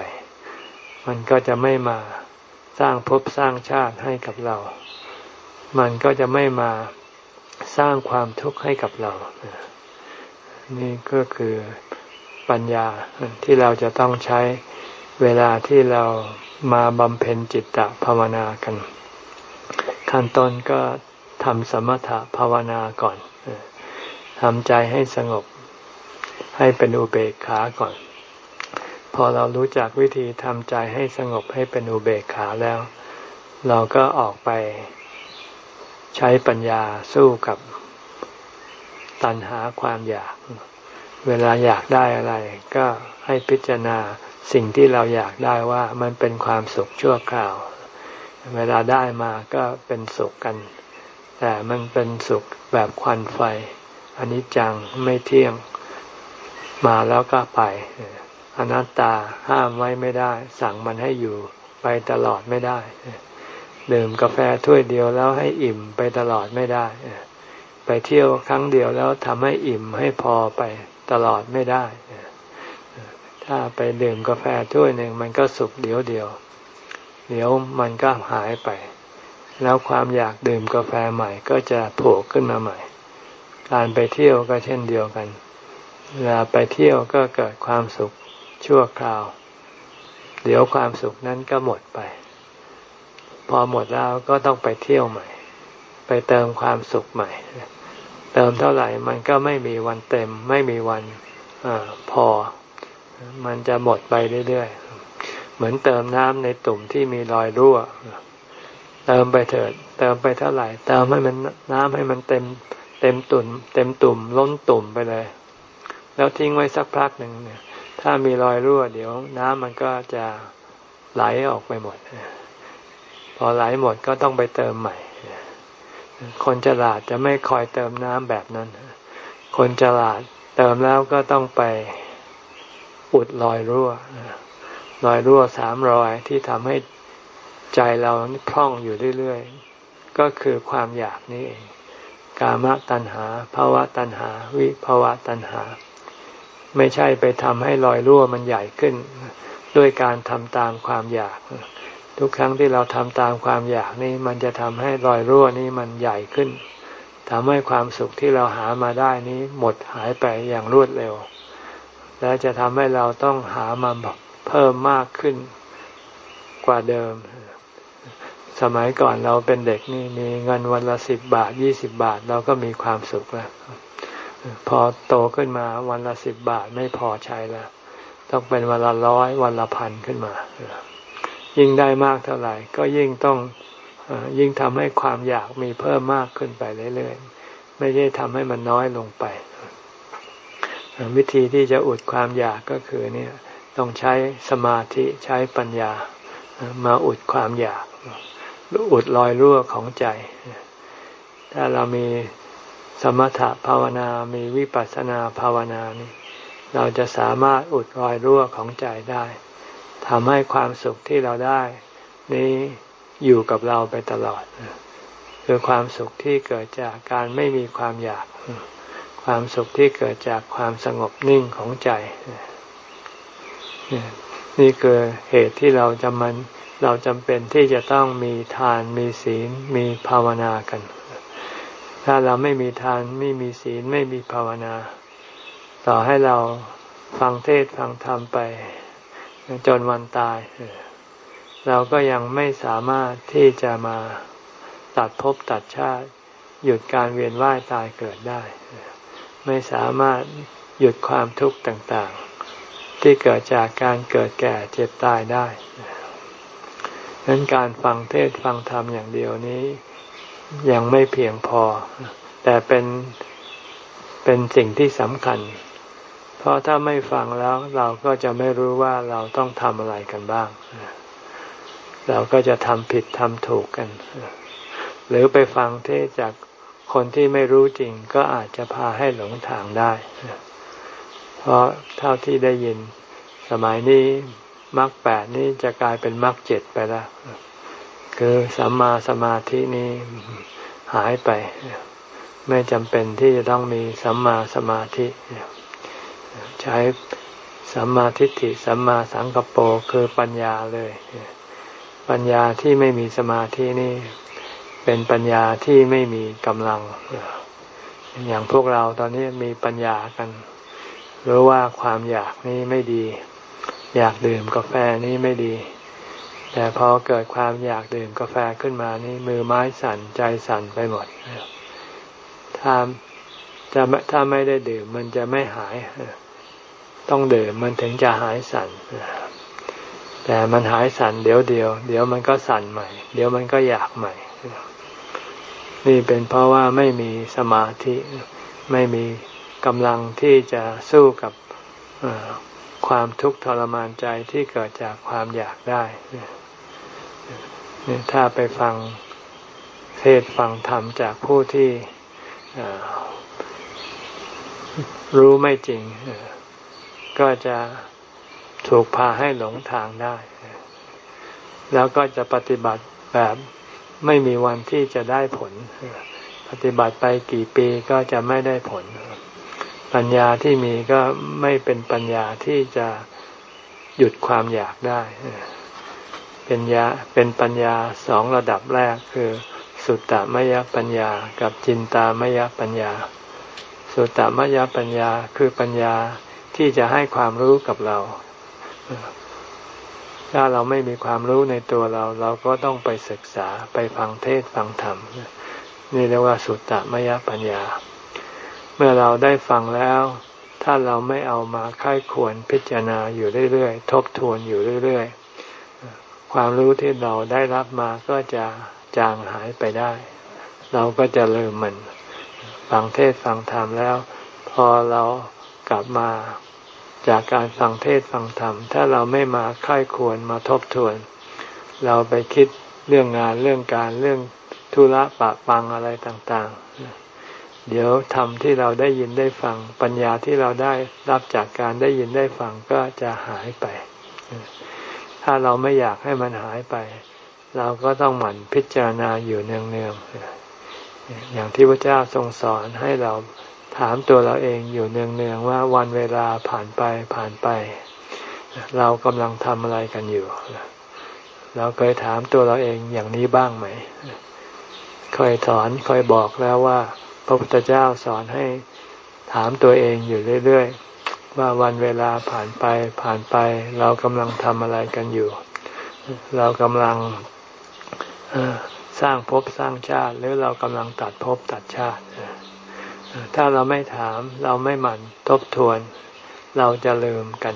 [SPEAKER 1] มันก็จะไม่มาสร้างภพสร้างชาติให้กับเรา มันก็จะไม่มาสร้างความทุกข์ให้กับเรา นี่ก็คือปัญญาที่เราจะต้องใช้เวลาที่เรามาบำเพ็ญจิตตภาวนากัน ขั้นต้นก็ทำสมถะภาวนาก่อนทำใจให้สงบ ให้เป็นอุเบกขาก่อน พอเรารู้จักวิธีทำใจให้สงบให้เป็นอุเบกขาแล้ว เราก็ออกไปใช้ปัญญาสู้กับตัณหาความอยาก เวลาอยากได้อะไร ก็ให้พิจารณาสิ่งที่เราอยากได้ว่ามันเป็นความสุขชั่วคราว เวลาได้มาก็เป็นสุขกัน แต่มันเป็นสุขแบบควันไฟอันนี้จังไม่เที่ยง มาแล้วก็ไป อนัตตาห้ามไว้ไม่ได้ สั่งมันให้อยู่ไปตลอดไม่ได้ดื่มกาแฟถ้วยเดียวแล้วให้อิ่มไปตลอดไม่ได้ไปเที่ยวครั้งเดียวแล้วทำให้อิ่มให้พอไปตลอดไม่ได้ ถ้าไปดื่มกาแฟถ้วยหนึ่งมันก็สุกเดียวเดียว เดี๋ยวมันก็หายไป แล้วความอยากดื่มกาแฟใหม่ก็จะโผล่ขึ้นมาใหม่ การไปเที่ยวก็เช่นเดียวกัน เวลาไปเที่ยวก็เกิดความสุขชั่วคราว เดี๋ยวความสุขนั้นก็หมดไป พอหมดแล้วก็ต้องไปเที่ยวใหม่ ไปเติมความสุขใหม่ เติมเท่าไหร่มันก็ไม่มีวันเต็ม ไม่มีวันอพอ มันจะหมดไปเรื่อยๆ เหมือนเติมน้ำในตุ่มที่มีรอยรั่ว เติมไปเถิด เติมไปเท่าไหร่ เติมให้มันน้ำให้มันเต็ม เต็มตุ่ม เต็มตุ่มล้นตุ่มไปเลย แล้วทิ้งไว้สักพักหนึ่งเนี่ยถ้ามีรอยรั่ว เดี๋ยวน้ำมันก็จะไหลออกไปหมด พอไหลหมดก็ต้องไปเติมใหม่ คนฉลาดจะไม่คอยเติมน้ำแบบนั้น คนฉลาดเติมแล้วก็ต้องไปอุดรอยรั่ว รอยรั่วสามรอยที่ทำให้ใจเราพร่องอยู่เรื่อยๆ ก็คือความอยากนี่เอง กามตัณหาภาวะตัณหา วิภาวะตัณหา ไม่ใช่ไปทำให้รอยรั่วมันใหญ่ขึ้น ด้วยการทำตามความอยาก ทุกครั้งที่เราทำตามความอยากนี่มันจะทำให้รอยรั่วนี้มันใหญ่ขึ้นทำให้ความสุขที่เราหามาได้นี้หมดหายไปอย่างรวดเร็ว และจะทำให้เราต้องหามาเพิ่มมากขึ้นกว่าเดิม สมัยก่อนเราเป็นเด็กนี่มีเงินวันละสิบบาทยี่สิบบาท เราก็มีความสุขแล้ว พอโตขึ้นมาวันละสิบบาทไม่พอใช้แล้ว ต้องเป็นวันละร้อยวันละพันขึ้นมา ยิ่งได้มากเท่าไหร่ ก็ยิ่งต้องยิ่งทำให้ความอยากมีเพิ่มมากขึ้นไปเรื่อยๆ ไม่ได้ทำให้มันน้อยลงไป วิธีที่จะอุดความอยากก็คือเนี่ยต้องใช้สมาธิใช้ปัญญามาอุดความอยาก อุดรอยรั่วของใจ ถ้าเรามี สมถะภาวนามีวิปัสสนาภาวนานี่เราจะสามารถอุดรอยรั่วของใจได้ทำให้ความสุขที่เราได้ นี้อยู่กับเราไปตลอดคือความสุขที่เกิดจากการไม่มีความอยาก ความสุขที่เกิดจากความสงบนิ่งของใจ นี่คือเหตุที่เราจะมันเราจำเป็นที่จะต้องมีทานมีศีลมีภาวนากัน ถ้าเราไม่มีทานไม่มีศีลไม่มีภาวนา ต่อให้เราฟังเทศฟังธรรมไป จนวันตาย เราก็ยังไม่สามารถที่จะมาตัดภพตัดชาติ หยุดการเวียนว่ายตายเกิดได้ ไม่สามารถหยุดความทุกข์ต่างๆ ที่เกิดจากการเกิดแก่เจ็บตายได้ดังนั้นการฟังเทศฟังธรรมอย่างเดียวนี้ ยังไม่เพียงพอ แต่เป็นเป็นสิ่งที่สำคัญ เพราะถ้าไม่ฟังแล้วเราก็จะไม่รู้ว่าเราต้องทำอะไรกันบ้าง เราก็จะทำผิดทำถูกกัน หรือไปฟังเทศจากคนที่ไม่รู้จริงก็อาจจะพาให้หลงทางได้ เพราะเท่าที่ได้ยิน สมัยนี้มรรคแปดนี้จะกลายเป็นมรรคเจ็ดไปแล้ว คือสัมมาสมาธินี้หายไป ไม่จำเป็นที่จะต้องมีสัมมาสมาธิ ใช้สัมมาทิฏฐิสัมมาสังกปรคือปัญญาเลย ปัญญาที่ไม่มีสมาธินี่เป็นปัญญาที่ไม่มีกำลัง อย่างพวกเราตอนนี้มีปัญญากันรู้ว่าความอยากนี้ไม่ดี อยากดื่มกาแฟนี่ไม่ดี แต่พอเกิดความอยากดื่มกาแฟขึ้นมานี่มือไม้สั่นใจสั่นไปหมดถ้าจะถ้าไม่ได้ดื่มมันจะไม่หาย ต้องดื่มมันถึงจะหายสั่นแต่มันหายสั่นเดี๋ยวเดียว เดี๋ยวมันก็สั่นใหม่ เดี๋ยวมันก็อยากใหม่ นี่เป็นเพราะว่าไม่มีสมาธิไม่มีกำลังที่จะสู้กับความทุกข์ทรมานใจที่เกิดจากความอยากได้ ถ้าไปฟังเทศฟังธรรมจากผู้ที่รู้ไม่จริง ก็จะถูกพาให้หลงทางได้ แล้วก็จะปฏิบัติแบบไม่มีวันที่จะได้ผล ปฏิบัติไปกี่ปีก็จะไม่ได้ผล ปัญญาที่มีก็ไม่เป็นปัญญาที่จะหยุดความอยากได้ เป็นญาเป็นปัญญาสองระดับแรกคือ สุตตมยปัญญา กับจินตามยปัญญา สุตตมยปัญญาคือปัญญาที่จะให้ความรู้กับเรา ถ้าเราไม่มีความรู้ในตัวเรา เราก็ต้องไปศึกษาไปฟังเทศฟังธรรม นี่เรียกว่าสุตตมยปัญญา เมื่อเราได้ฟังแล้ว ถ้าเราไม่เอามาค่ายควรพิจารณาอยู่เรื่อยๆ ทบทวนอยู่เรื่อยๆ ความรู้ที่เราได้รับมาก็จะจางหายไปได้ เราก็จะลืมมันฟังเทศฟังธรรมแล้ว พอเรากลับมาจากการฟังเทศฟังธรรม ถ้าเราไม่มาค่ายควรมาทบทวน เราไปคิดเรื่องงานเรื่องการเรื่องธุระปะปังอะไรต่างๆ เดี๋ยวธรรมที่เราได้ยินได้ฟัง ปัญญาที่เราได้รับจากการได้ยินได้ฟังก็จะหายไป ถ้าเราไม่อยากให้มันหายไป เราก็ต้องหมั่นพิจารณาอยู่เนืองๆอย่างที่พระเจ้าทรงสอนให้เราถามตัวเราเองอยู่เนืองๆว่าวันเวลาผ่านไปผ่านไป เรากำลังทำอะไรกันอยู่ เราเคยถามตัวเราเองอย่างนี้บ้างไหม เคยสอนเคยบอกแล้วว่า พระพุทธเจ้าสอนให้ถามตัวเองอยู่เรื่อยๆ ว่าวันเวลาผ่านไปผ่านไป เรากำลังทำอะไรกันอยู่ เรากำลังสร้างภพสร้างชาติ หรือเรากำลังตัดภพตัดชาติ ถ้าเราไม่ถามเราไม่หมั่นทบทวน เราจะลืมกัน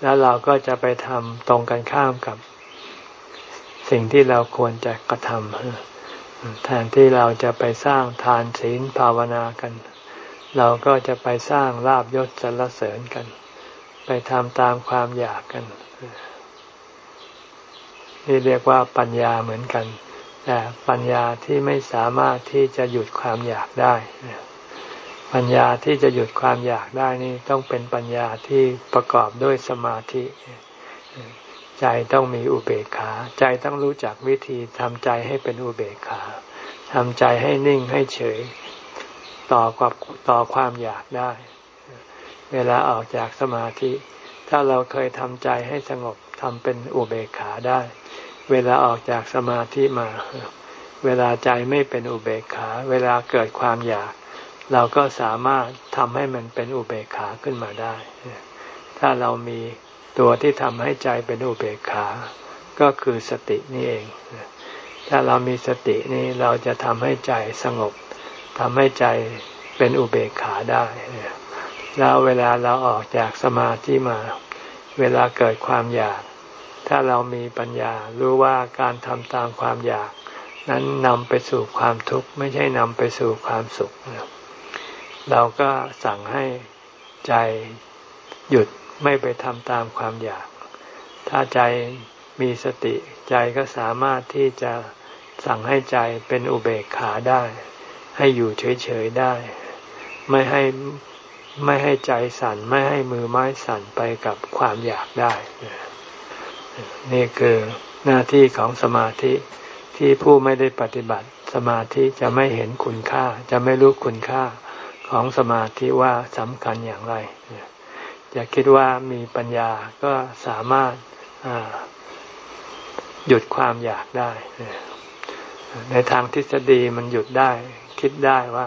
[SPEAKER 1] แล้วเราก็จะไปทำตรงกันข้ามกับ สิ่งที่เราควรจะกระทำแทนที่เราจะไปสร้างทานศีลภาวนากันเเราก็จะไปสร้างลาบยศสรรเสริญกัน ไปทำตามความอยากกัน นี่เรียกว่าปัญญาเหมือนกัน แต่ปัญญาที่ไม่สามารถที่จะหยุดความอยากได้ ปัญญาที่จะหยุดความอยากได้นี่ต้องเป็นปัญญาที่ประกอบด้วยสมาธิใจต้องมีอุเบกขา ใจต้องรู้จักวิธีทำใจให้เป็นอุเบกขาทำใจให้นิ่งให้เฉย ต่อกับต่อความอยากได้ เวลาออกจากสมาธิ ถ้าเราเคยทำใจให้สงบทำเป็นอุเบกขาได้ เวลาออกจากสมาธิมา เวลาใจไม่เป็นอุเบกขา เวลาเกิดความอยาก เราก็สามารถทำให้มันเป็นอุเบกขาขึ้นมาได้ ถ้าเรามีตัวที่ทำให้ใจเป็นอุเบกขา ก็คือสตินี่เอง ถ้าเรามีสตินี้เราจะทำให้ใจสงบ ทำให้ใจเป็นอุเบกขาได้ แล้วเวลาเราออกจากสมาธิมา เวลาเกิดความอยาก ถ้าเรามีปัญญารู้ว่าการทำตามความอยาก นั้นนำไปสู่ความทุกข์ไม่ใช่นำไปสู่ความสุข เราก็สั่งให้ใจหยุดไม่ไปทำตามความอยาก ถ้าใจมีสติใจก็สามารถที่จะสั่งให้ใจเป็นอุเบกขาได้ ให้อยู่เฉยๆได้ ไม่ให้ไม่ให้ใจสั่น ไม่ให้มือไม้สั่นไปกับความอยากได้ นี่คือหน้าที่ของสมาธิที่ผู้ไม่ได้ปฏิบัติ สมาธิจะไม่เห็นคุณค่า จะไม่รู้คุณค่าของสมาธิว่าสำคัญอย่างไรจะคิดว่ามีปัญญาก็สามารถหยุดความอยากได้ ในทางทฤษฎีมันหยุดได้ คิดได้ว่า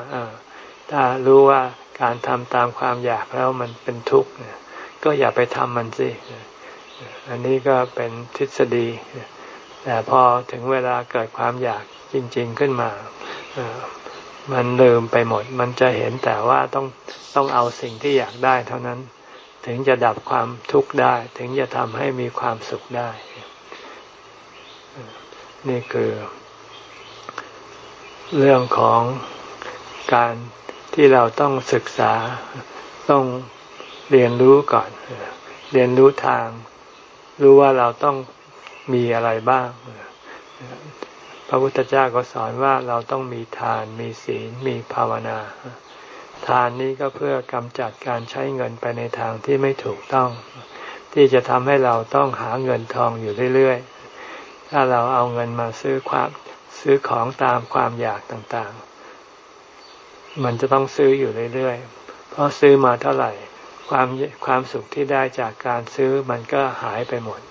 [SPEAKER 1] ถ้ารู้ว่าการทำตามความอยากแล้วมันเป็นทุกข์ก็อย่าไปทำมันสิอันนี้ก็เป็นทฤษฎี แต่พอถึงเวลาเกิดความอยากจริง ๆขึ้นมามันลืมไปหมด มันจะเห็นแต่ว่าต้องต้องเอาสิ่งที่อยากได้เท่านั้น ถึงจะดับความทุกข์ได้ ถึงจะทำให้มีความสุขได้ นี่คือ เรื่องของการที่เราต้องศึกษาต้องเรียนรู้ก่อน เรียนรู้ทาง รู้ว่าเราต้องมีอะไรบ้าง พระพุทธเจ้าก็สอนว่าเราต้องมีทาน มีศีล มีภาวนา ทานนี้ก็เพื่อกำจัดการใช้เงินไปในทางที่ไม่ถูกต้อง ที่จะทำให้เราต้องหาเงินทองอยู่เรื่อยๆ ถ้าเราเอาเงินมาซื้อความ ซื้อของตามความอยากต่างๆ มันจะต้องซื้ออยู่เรื่อยๆ เพราะซื้อมาเท่าไหร่ ความความสุขที่ได้จากการซื้อมันก็หายไปหมด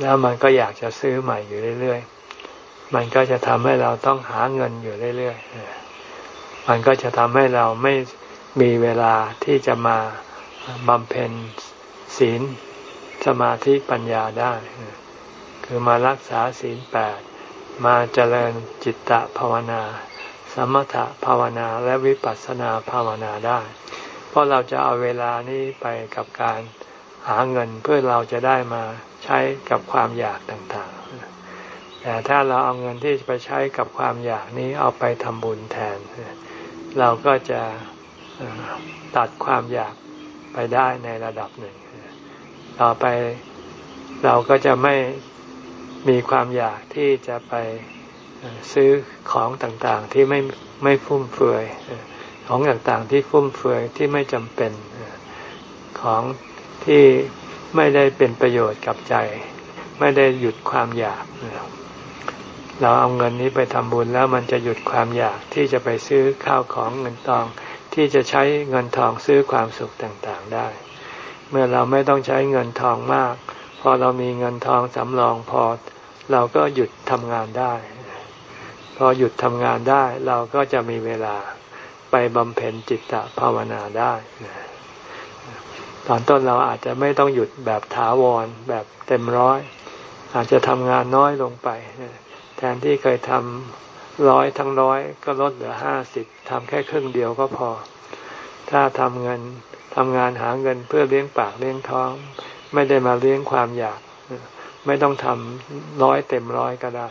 [SPEAKER 1] แล้วมันก็อยากจะซื้อใหม่อยู่เรื่อยๆ มันก็จะทำให้เราต้องหาเงินอยู่เรื่อยๆ มันก็จะทำให้เราไม่มีเวลาที่จะมาบำเพ็ญศีลสมาธิปัญญาได้ คือมารักษาศีลแปด มาเจริญจิตตภาวนา สมถภาวนาและวิปัสสนาภาวนาได้ เพราะเราจะเอาเวลานี้ไปกับการหาเงินเพื่อเราจะได้มาใช้กับความอยากต่างๆ แต่ถ้าเราเอาเงินที่ไปใช้กับความอยากนี้เอาไปทำบุญแทน เราก็จะตัดความอยากไปได้ในระดับหนึ่ง ต่อไปเราก็จะไม่ มีความอยากที่จะไปซื้อของต่างๆที่ไม่ไม่ฟุ่มเฟือยของต่างๆที่ฟุ่มเฟือยที่ไม่จำเป็นของที่ไม่ได้เป็นประโยชน์กับใจ ไม่ได้หยุดความอยาก เราเอาเงินนี้ไปทำบุญแล้วมันจะหยุดความอยากที่จะไปซื้อข้าวของเงินทอง ที่จะใช้เงินทองซื้อความสุขต่างๆได้ เมื่อเราไม่ต้องใช้เงินทองมาก พอเรามีเงินทองสำรองพอ เราก็หยุดทำงานได้ พอหยุดทำงานได้ เราก็จะมีเวลาไปบำเพ็ญจิตตภาวนาได้ตอนต้นเราอาจจะไม่ต้องหยุดแบบถาวรแบบเต็มร้อย อาจจะทำงานน้อยลงไป แทนที่เคยทำร้อยทั้งร้อยก็ลดเหลือห้าสิบทำแค่ครึ่งเดียวก็พอ ถ้าทำเงินทำงานหาเงินเพื่อเลี้ยงปากเลี้ยงท้อง ไม่ได้มาเลี้ยงความอยาก ไม่ต้องทำร้อยเต็มร้อยก็ได้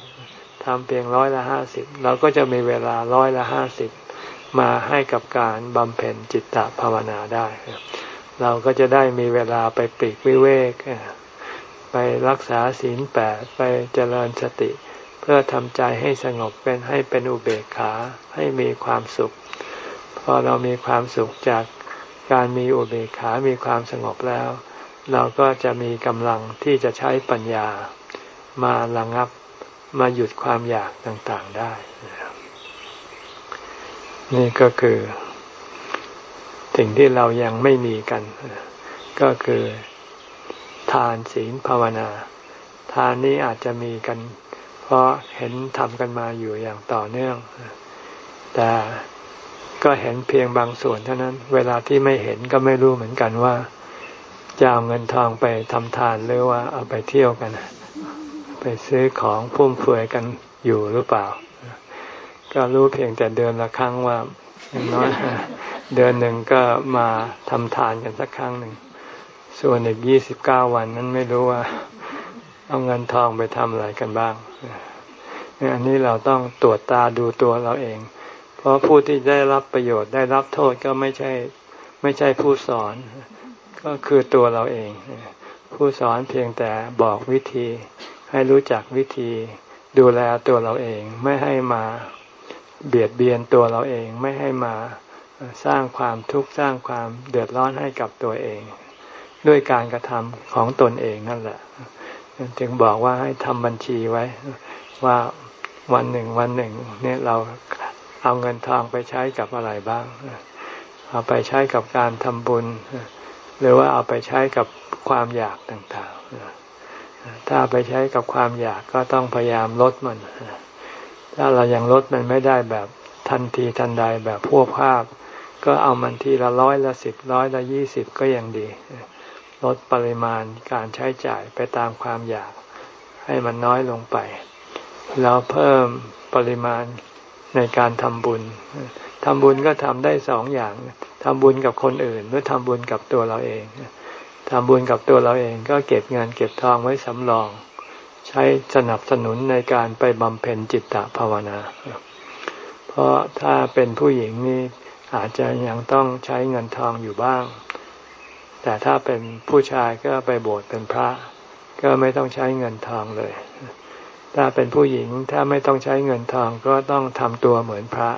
[SPEAKER 1] ทำเพียงร้อยละห้าสิบเราก็จะมีเวลาร้อยละห้าสิบมาให้กับการบำเพ็ญจิตตภาวนาได้ เราก็จะได้มีเวลาไปปีกวิเวก ไปรักษาศีลแปดไปเจริญสติ เพื่อทำใจให้สงบเป็นให้เป็นอุเบกขาให้มีความสุข พอเรามีความสุขจากการมีอุเบกขา มีความสงบแล้ว เราก็จะมีกำลังที่จะใช้ปัญญามาระงับมาหยุดความอยากต่างๆได้ นี่ก็คือ สิ่งที่เรายังไม่มีกัน ก็คือทานศีลภาวนา ทานนี้อาจจะมีกัน เพราะเห็นทำกันมาอยู่อย่างต่อเนื่อง แต่ก็เห็นเพียงบางส่วนเท่านั้น เวลาที่ไม่เห็นก็ไม่รู้เหมือนกันว่า จะเอาเงินทองไปทำทานหรือว่าเอาไปเที่ยวกัน ไปซื้อของฟุ่มเฟือยกันอยู่หรือเปล่า ก็รู้เพียงแต่เดือนละครั้งว่าอย่างน้อยเดือนหนึ่งก็มาทำทานกันสักครั้งหนึ่ง ส่วนอีกยี่สิบเก้าวันนั้นไม่รู้ว่า เอาเงินทองไปทำอะไรกันบ้างอันนี้เราต้องตรวจตาดูตัวเราเอง เพราะผู้ที่ได้รับประโยชน์ได้รับโทษก็ไม่ใช่ไม่ใช่ผู้สอน ก็คือตัวเราเอง ผู้สอนเพียงแต่บอกวิธี ให้รู้จักวิธีดูแลตัวเราเอง ไม่ให้มาเบียดเบียนตัวเราเอง ไม่ให้มาสร้างความทุกข์สร้างความเดือดร้อนให้กับตัวเอง ด้วยการกระทำของตนเองนั่นแหละ จึงบอกว่าให้ทำบัญชีไว้ ว่าวันหนึ่งวันหนึ่ง เนี่ยเราเอาเงินทองไปใช้กับอะไรบ้าง เอาไปใช้กับการทำบุญ หรือว่าเอาไปใช้กับความอยากต่างๆ ถ้าไปใช้กับความอยากก็ต้องพยายามลดมัน ถ้าเรายังลดมันไม่ได้แบบทันทีทันใดแบบพวกภาพ ก็เอามันทีละร้อยละสิบร้อยละยี่สิบก็ยังดี ลดปริมาณการใช้จ่ายไปตามความอยาก ให้มันน้อยลงไป แล้วเพิ่มปริมาณในการทำบุญ ทำบุญก็ทำได้สองอย่างทำบุญกับคนอื่น หรือทำบุญกับตัวเราเองทำบุญกับตัวเราเองก็เก็บเงินเก็บทองไว้สำรอง ใช้สนับสนุนในการไปบำเพ็ญจิตตภาวนา เพราะถ้าเป็นผู้หญิงนี่อาจจะยังต้องใช้เงินทองอยู่บ้าง แต่ถ้าเป็นผู้ชายก็ไปโบสถ์เป็นพระ ก็ไม่ต้องใช้เงินทองเลย ถ้าเป็นผู้หญิงถ้าไม่ต้องใช้เงินทองก็ต้องทำตัวเหมือนพระ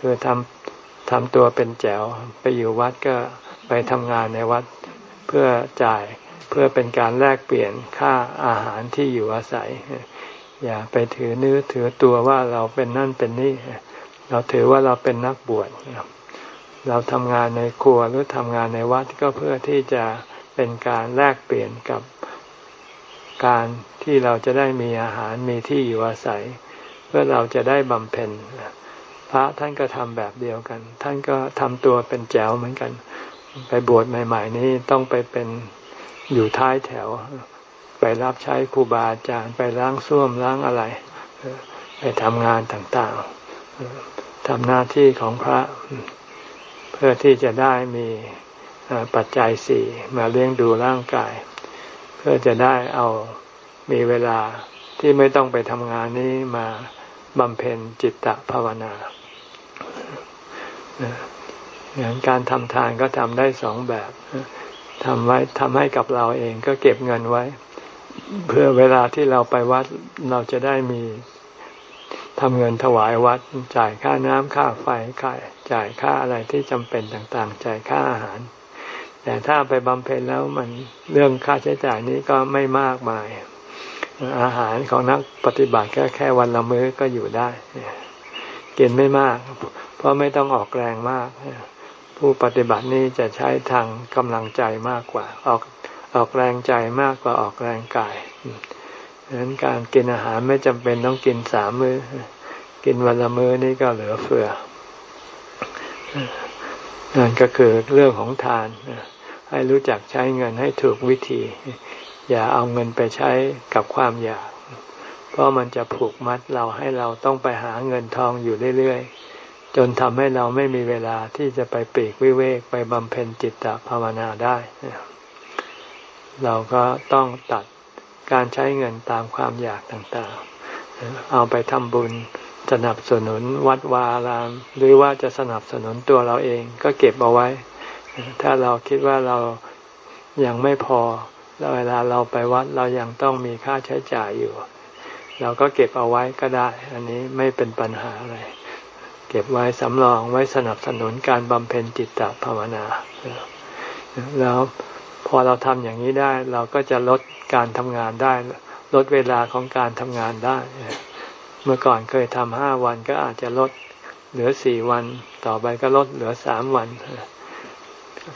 [SPEAKER 1] คือทำทำตัวเป็นแจ๋วไปอยู่วัดก็ไปทำงานในวัดเพื่อจ่ายเพื่อเป็นการแลกเปลี่ยนค่าอาหารที่อยู่อาศัย อย่าไปถือเนื้อถือตัวว่าเราเป็นนั่นเป็นนี่ เราถือว่าเราเป็นนักบวชเราทำงานในครัวหรือทำงานในวัดก็เพื่อที่จะเป็นการแลกเปลี่ยนกับการที่เราจะได้มีอาหารมีที่อยู่อาศัย เพื่อเราจะได้บำเพ็ญ พระท่านก็ทำแบบเดียวกัน ท่านก็ทำตัวเป็นแจ๋วเหมือนกัน ไปบวชใหม่ ๆ นี้ต้องไปเป็นอยู่ท้ายแถว ไปรับใช้ครูบาอาจารย์ไปล้างส้วมล้างอะไร ไปทำงานต่างๆทำหน้าที่ของพระ เพื่อที่จะได้มีปัจจัยสี่มาเลี้ยงดูร่างกาย เพื่อจะได้เอามีเวลาที่ไม่ต้องไปทำงานนี้มาบำเพ็ญจิตตภาวนา อย่างการทำทานก็ทำได้สองแบบทำไว้ทำให้กับเราเองก็เก็บเงินไว้ เพื่อเวลาที่เราไปวัดเราจะได้มีทำเงินถวายวัด จ่ายค่าน้ำค่าไฟค่าจ่ายค่าอะไรที่จำเป็นต่างๆ จ่ายค่าอาหาร แต่ถ้าไปบำเพ็ญแล้วมันเรื่องค่าใช้จ่ายนี้ก็ไม่มากมาย อาหารของนักปฏิบัติก็แค่วันละมื้อก็อยู่ได้ กินไม่มาก เพราะไม่ต้องออกแรงมาก ผู้ปฏิบัตินี้จะใช้ทางกำลังใจมากกว่า ออกออกแรงใจมากกว่าออกแรงกายดังนั้นการกินอาหารไม่จำเป็นต้องกินสามมือ้อ กินวันละมื้อนี่ก็เหลือเฟือนั่นก็คือเรื่องของทาน ให้รู้จักใช้เงินให้ถูกวิธี อย่าเอาเงินไปใช้กับความอยาก เพราะมันจะผูกมัดเราให้เราต้องไปหาเงินทองอยู่เรื่อยๆ จนทำให้เราไม่มีเวลาที่จะไปปีกวิเวกไปบำเพ็ญจิตตภาวนาได้ เราก็ต้องตัดการใช้เงินตามความอยากต่างๆ เอาไปทำบุญสนับสนุนวัดวาลาม หรือว่าจะสนับสนุนตัวเราเองก็เก็บเอาไว้ ถ้าเราคิดว่าเรายังไม่พอแล้วเวลาเราไปวัดเรายังต้องมีค่าใช้จ่ายอยู่ เราก็เก็บเอาไว้ก็ได้ อันนี้ไม่เป็นปัญหาอะไร ก็บไว้สำรองไว้สนับสนุนการบำเพ็ญจิตตภาวนา แล้วพอเราทำอย่างนี้ได้ เราก็จะลดการทำงานได้ ลดเวลาของการทำงานได้ เมื่อก่อนเคยทำห้าวันก็อาจจะลดเหลือสี่วัน ต่อไปก็ลดเหลือสามวัน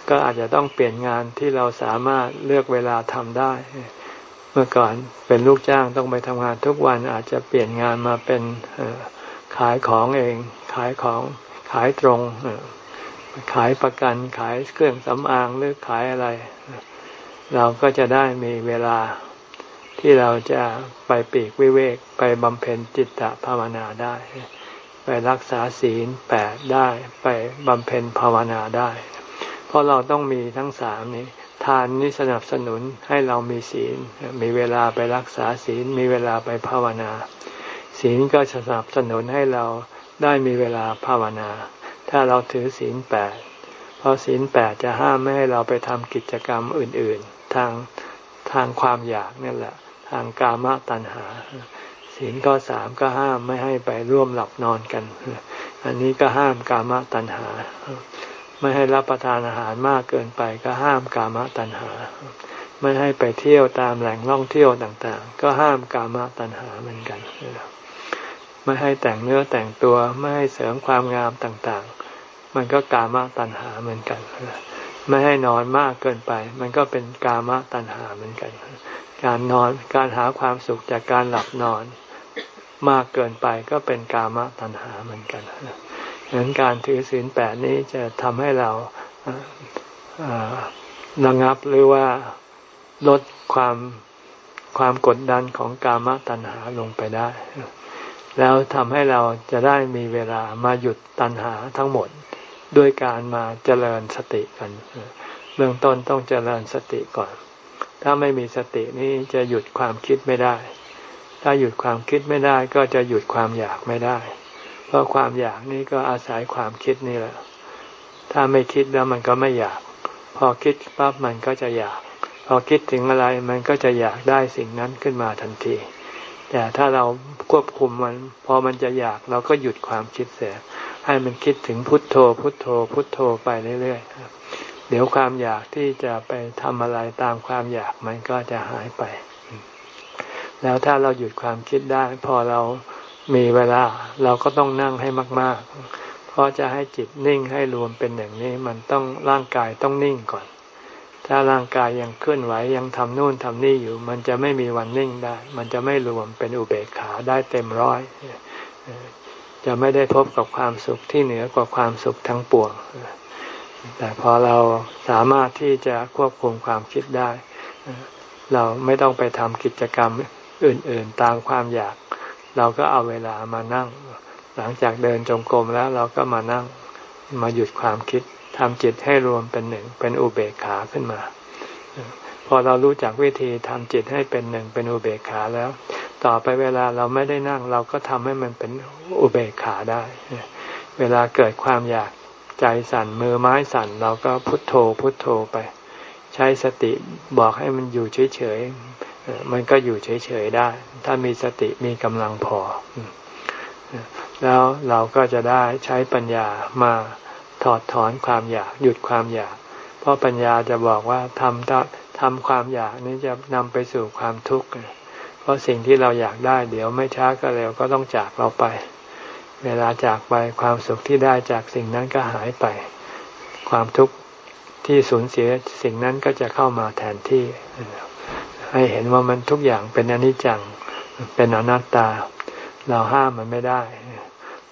[SPEAKER 1] ก็อาจจะต้องเปลี่ยนงานที่เราสามารถเลือกเวลาทำได้ เมื่อก่อนเป็นลูกจ้างต้องไปทำงานทุกวันอาจจะเปลี่ยนงานมาเป็นขายของเอง ขายของขายตรงขายประกันขายเครื่องสำอางหรือขายอะไร เราก็จะได้มีเวลาที่เราจะไปปีกวิเวกไปบำเพ็ญจิตตภาวนาได้ ไปรักษาศีลแปดได้ไปบำเพ็ญภาวนาได้ เพราะเราต้องมีทั้งสามนี้ ทานนี้สนับสนุนให้เรามีศีล มีเวลาไปรักษาศีลมีเวลาไปภาวนา ศีลก็สนับสนุนให้เรา ได้มีเวลาภาวนา ถ้าเราถือศีลแปดเพราะศีลแปดจะห้ามไม่ให้เราไปทำกิจกรรมอื่น ๆ ทางทางความอยากนั่แหละ ทางกามตัณหา ศีลก็สามก็ห้ามไม่ให้ไปร่วมหลับนอนกัน อันนี้ก็ห้ามกามตัณหา ไม่ให้รับประทานอาหารมากเกินไปก็ห้ามกามตัณหา ไม่ให้ไปเที่ยวตามแหล่งล่องเที่ยวต่างๆ ก็ห้ามกามตัณหาเหมือนกัน ไม่ให้แต่งเนื้อแต่งตัวไม่ให้เสริมความงามต่างๆ มันก็กามตัณหาเหมือนกัน ไม่ให้นอนมากเกินไป มันก็เป็นกามตัณหาเหมือนกัน การนอนการหาความสุขจากการหลับนอนมากเกินไปก็เป็นกามตัณหาเหมือนกันดังนั้นการถือศีลแปดนี้จะทำให้เราระงับหรือว่าลดความความกดดันของกามตัณหาลงไปได้ แล้วทำให้เราจะได้มีเวลามาหยุดตัณหาทั้งหมดด้วยการมาเจริญสติกันเบื้องต้นต้องเจริญสติก่อน ถ้าไม่มีสตินี้จะหยุดความคิดไม่ได้ ถ้าหยุดความคิดไม่ได้ก็จะหยุดความอยากไม่ได้ เพราะความอยากนี่ก็อาศัยความคิดนี่แหละ ถ้าไม่คิดแล้วมันก็ไม่อยาก พอคิดปั๊บมันก็จะอยาก พอคิดถึงอะไรมันก็จะอยากได้สิ่งนั้นขึ้นมาทันที แต่ถ้าเราควบคุมมัน พอมันจะอยากเราก็หยุดความคิดเสีย ให้มันคิดถึงพุทโธ พุทโธ พุทโธไปเรื่อยๆเดี๋ยวความอยากที่จะไปทำอะไรตามความอยากมันก็จะหายไป แล้วถ้าเราหยุดความคิดได้ พอเรามีเวลา เราก็ต้องนั่งให้มาก ๆ เพราะจะให้จิตนิ่งให้รวมเป็นอย่างนี้ มันต้องร่างกายต้องนิ่งก่อน ถ้าร่างกายยังเคลื่อนไหวยังทำนู่นทำนี่อยู่ มันจะไม่มีวันนิ่งได้ มันจะไม่รวมเป็นอุเบกขาได้เต็มร้อยจะไม่ได้พบกับความสุขที่เหนือกว่าความสุขทั้งปวง แต่พอเราสามารถที่จะควบคุมความคิดได้ เราไม่ต้องไปทำกิจกรรมอื่น ๆ ตามความอยาก เราก็เอาเวลามานั่ง หลังจากเดินจงกรมแล้วเราก็มานั่งมาหยุดความคิด ทำจิตให้รวมเป็นหนึ่ง เป็นอุเบกขาขึ้นมา พอเรารู้จักวิธีทำจิตให้เป็นหนึ่ง เป็นอุเบกขาแล้ว ต่อไปเวลาเราไม่ได้นั่ง เราก็ทำให้มันเป็นอุเบกขาได้ เวลาเกิดความอยากใจสั่นมือไม้สั่น เราก็พุทโธพุทโธไป ใช้สติบอกให้มันอยู่เฉยๆมันก็อยู่เฉยๆได้ ถ้ามีสติมีกำลังพอ แล้วเราก็จะได้ใช้ปัญญามา ถอดถอนความอยากหยุดความอยาก เพราะปัญญาจะบอกว่าทำทำความอยากนี้จะนำไปสู่ความทุกข์เพราะสิ่งที่เราอยากได้ เดี๋ยวไม่ช้าก็เร็วก็ต้องจากเราไป เวลาจากไปความสุขที่ได้จากสิ่งนั้นก็หายไป ความทุกข์ที่สูญเสียสิ่งนั้นก็จะเข้ามาแทนที่ ให้เห็นว่ามันทุกอย่างเป็นอนิจจังเป็นอนัตตา เราห้ามมันไม่ได้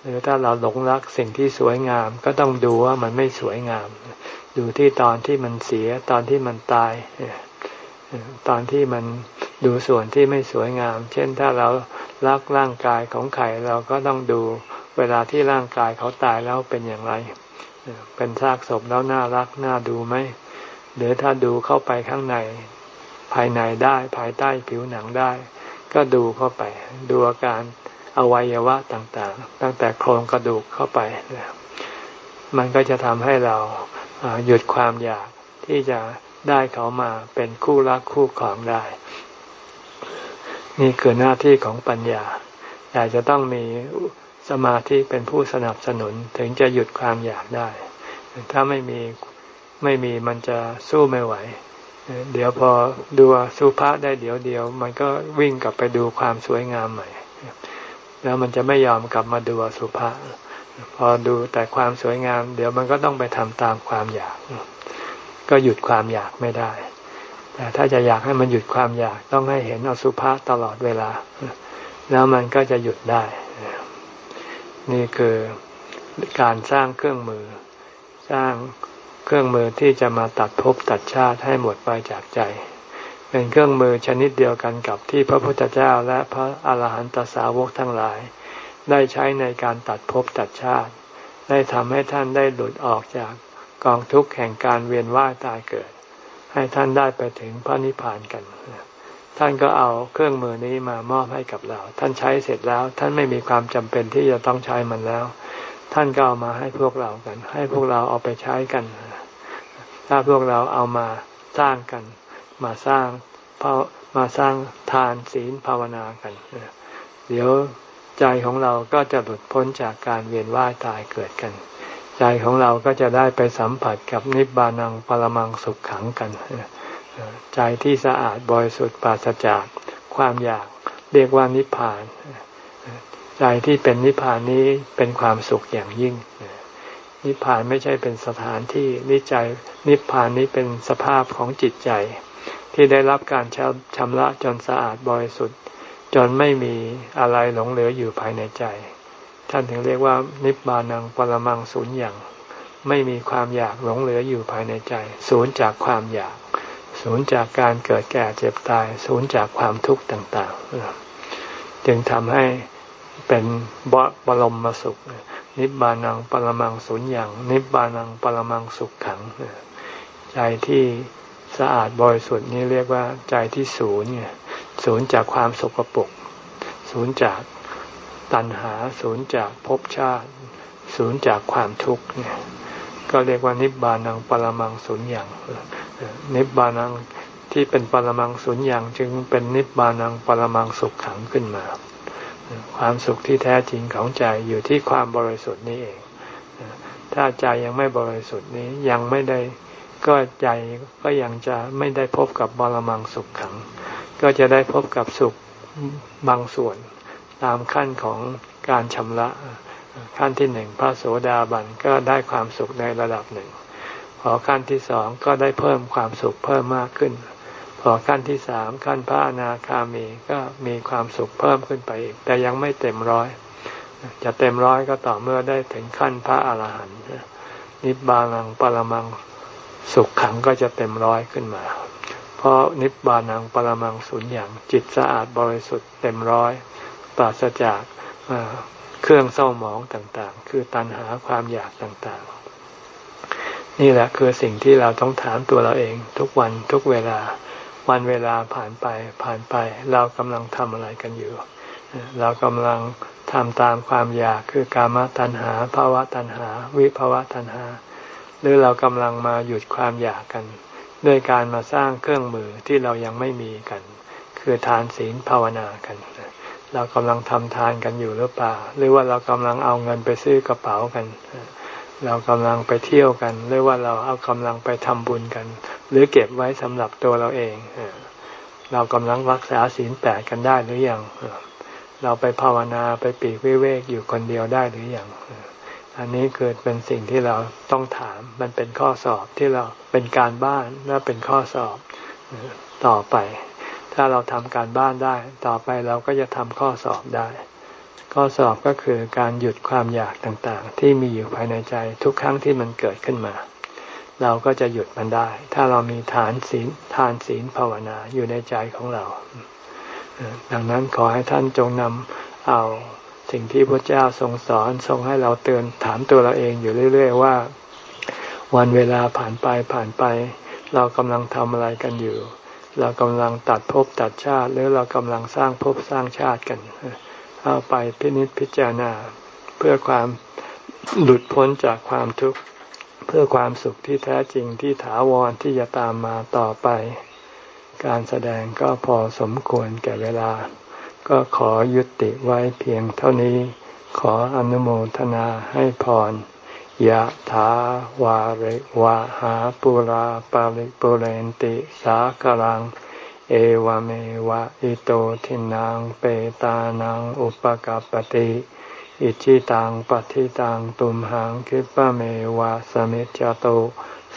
[SPEAKER 1] รือถ้าเราหลงรักสิ่งที่สวยงาม ก็ต้องดูว่ามันไม่สวยงาม ดูที่ตอนที่มันเสียตอนที่มันตาย ตอนที่มันดูส่วนที่ไม่สวยงาม เช่นถ้าเรารักร่างกายของใครเราก็ต้องดูเวลาที่ร่างกายเขาตายแล้วเป็นอย่างไร เป็นซากศพแล้วน่ารักน่าดูไหมหรือถ้าดูเข้าไปข้างในภายในได้ภายใต้ผิวหนังได้ ก็ดูเข้าไปดูอาการ อวัยวะต่างๆ ตั้งแต่โครงกระดูกเข้าไปมันก็จะทำให้เราหยุดความอยากที่จะได้เขามาเป็นคู่รักคู่ของได้ นี่คือหน้าที่ของปัญญาแต่จะต้องมีสมาธิเป็นผู้สนับสนุนถึงจะหยุดความอยากได้ ถ้าไม่มีไม่มีมันจะสู้ไม่ไหว เดี๋ยวพอดูสุภาษได้เดี๋ยวเดียว มันก็วิ่งกลับไปดูความสวยงามใหม่ แล้วมันจะไม่ยอมกลับมาดูสุภาษพอดูแต่ความสวยงาม เดี๋ยวมันก็ต้องไปทำตามความอยาก ก็หยุดความอยากไม่ได้ แต่ถ้าจะอยากให้มันหยุดความอยากต้องให้เห็นอสุภะตลอดเวลา แล้วมันก็จะหยุดได้ นี่คือการสร้างเครื่องมือ สร้างเครื่องมือที่จะมาตัดภพตัดชาติให้หมดไปจากใจ เป็นเครื่องมือชนิดเดียวกันกับที่พระพุทธเจ้าและพระอาหารหันตสาวกทั้งหลาย ได้ใช้ในการตัดภพตัดชาติ ได้ทำให้ท่านได้หลุดออกจากกองทุกข์แห่งการเวียนว่ายตายเกิด ให้ท่านได้ไปถึงพระนิพพานกัน ท่านก็เอาเครื่องมือนี้มามอบให้กับเรา ท่านใช้เสร็จแล้ว ท่านไม่มีความจำเป็นที่จะต้องใช้มันแล้ว ท่านก็เอามาให้พวกเรากัน ให้พวกเราเอาไปใช้กัน ถ้าพวกเราเอามาสร้างกัน มาสร้างมาสร้างทานศีลภาวนากัน เดี๋ยวใจของเราก็จะหลุดพ้นจากการเวียนว่ายตายเกิดกัน ใจของเราก็จะได้ไปสัมผัสกับนิบานังปรมังสุขขังกัน ใจที่สะอาดบริสุทธิ์ปราศจากความอยากเรียกว่านิพพาน ใจที่เป็นนิพพานนี้เป็นความสุขอย่างยิ่ง นิพพานไม่ใช่เป็นสถานที่นิจนิพพานนี้เป็นสภาพของจิตใจ ที่ได้รับการชำระจนสะอาดบริสุทธิ์ จนไม่มีอะไรหลงเหลืออยู่ภายในใจ ท่านถึงเรียกว่า นิบานังปรมังศูนย์อย่าง ไม่มีความอยากหลงเหลืออยู่ภายในใจ ศูนย์จากความอยาก ศูนย์จากการเกิดแก่เจ็บตาย ศูนย์จากความทุกข์ต่างๆ จึงทำให้เป็นบปรมมสุข นิบานังปรมังศูนย์อย่าง นิบานังปรมังสุขขังใจที่ สะอาดบริสุทธิ์นี้เรียกว่าใจที่ศูนย์เนี่ยศูนย์จากความสกปรกศูนย์จากตัณหา ศูนย์จากภพชาติ ศูนย์จากความทุกข์เนี่ยก็เรียกว่านิบานังปรมังศูนย์อย่างนิบานังที่เป็นปรมังศูนย์อย่างจึงเป็นนิบานังปรมังสุขขังขึ้นมา ความสุขที่แท้จริงของใจอยู่ที่ความบริสุทธิ์นี้เอง ถ้าใจยังไม่บริสุทธิ์นี้ยังไม่ได้ ก็ใจก็ยังจะไม่ได้พบกับบรมังสุขขัง ก็จะได้พบกับสุขบางส่วน ตามขั้นของการชำระขั้นที่หนึ่งพระโสดาบันก็ได้ความสุขในระดับหนึ่ง พอขั้นที่สองก็ได้เพิ่มความสุขเพิ่มมากขึ้น พอขั้นที่สามขั้นพระอนาคามีก็มีความสุขเพิ่มขึ้นไปอีก แต่ยังไม่เต็มร้อย จะเต็มร้อยก็ต่อเมื่อได้ถึงขั้นพระอรหันต์นิบาลังปรมัง สุขขังก็จะเต็มร้อยขึ้นมา เพราะนิบานังปรมังสุญญ์อย่างจิตสะอาดบริสุทธิ์เต็มร้อยปราศจากเครื่องเศร้าหมองต่างๆ คือตัณหาความอยากต่างๆ นี่แหละคือสิ่งที่เราต้องถามตัวเราเองทุกวันทุกเวลาวันเวลาผ่านไปผ่านไป เรากำลังทำอะไรกันอยู่ เรากำลังทำตามความอยากคือ กามตัณหาภาวะตัณหา วิภาวะตัณหา หรือเรากำลังมาหยุดความอยากกัน ด้วยการมาสร้างเครื่องมือที่เรายังไม่มีกัน คือทานศีลภาวนากัน เรากำลังทำทานกันอยู่หรือเปล่า หรือว่าเรากำลังเอาเงินไปซื้อกระเป๋ากัน เรากำลังไปเที่ยวกัน หรือว่าเราเอากำลังไปทำบุญกัน หรือเก็บไว้สำหรับตัวเราเอง เรากำลังรักษาศีลแปดกันได้หรือยังเราไปภาวนาไปปีกวิเวกอยู่คนเดียวได้หรือยัง อันนี้เกิดเป็นสิ่งที่เราต้องถาม มันเป็นข้อสอบที่เราเป็นการบ้านและเป็นข้อสอบต่อไป ถ้าเราทำการบ้านได้ ต่อไปเราก็จะทำข้อสอบได้ ข้อสอบก็คือการหยุดความอยากต่างๆ ที่มีอยู่ภายในใจทุกครั้งที่มันเกิดขึ้นมา เราก็จะหยุดมันได้ ถ้าเรามีฐานศีลทานศีลภาวนาอยู่ในใจของเรา ดังนั้นขอให้ท่านจงนำเอา สิ่งที่พระเจ้าทรงสอนทรงให้เราเตือนถามตัวเราเองอยู่เรื่อย ๆ ว่า วันเวลาผ่านไปผ่านไป เรากำลังทำอะไรกันอยู่ เรากำลังตัดภพตัดชาติ หรือเรากำลังสร้างภพสร้างชาติกันเอาไปพินิจพิจารณาเพื่อความหลุดพ้นจากความทุกข์เพื่อความสุขที่แท้จริงที่ถาวรที่จะตามมาต่อไป การแสดงก็พอสมควรแก่เวลา ก็ขอยุติไว้เพียงเท่านี้ ขออนุโมทนาให้พรยะถาวาริวะหาปุราปาริปุเรนติสากลัง เอวเมวะอิโตทินังเปตานังอุปกัปติอิจิตังปฏิตังตุมหังคิปะเมวะสมิจจโต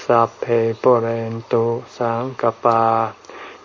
[SPEAKER 1] สัพเพปุเรนตุสังกปา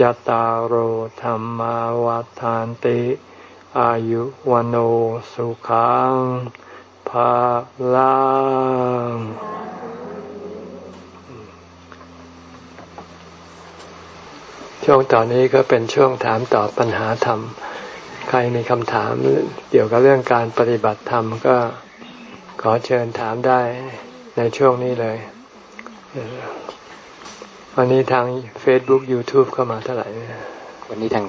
[SPEAKER 1] จตารโหธรรมวาทานติ อายุวันสุขังภาลังช่วงต่อนนี้ก็เป็นช่วงถามตอบปัญหาธรรม ใครมีคำถามเกี่ยวกับเรื่องการปฏิบัติธรรมก็ขอเชิญถามได้ในช่วงนี้เลย วันนี้ทาง Facebook YouTube เข้ามาเท่าไหร่
[SPEAKER 2] วันนี้ทาง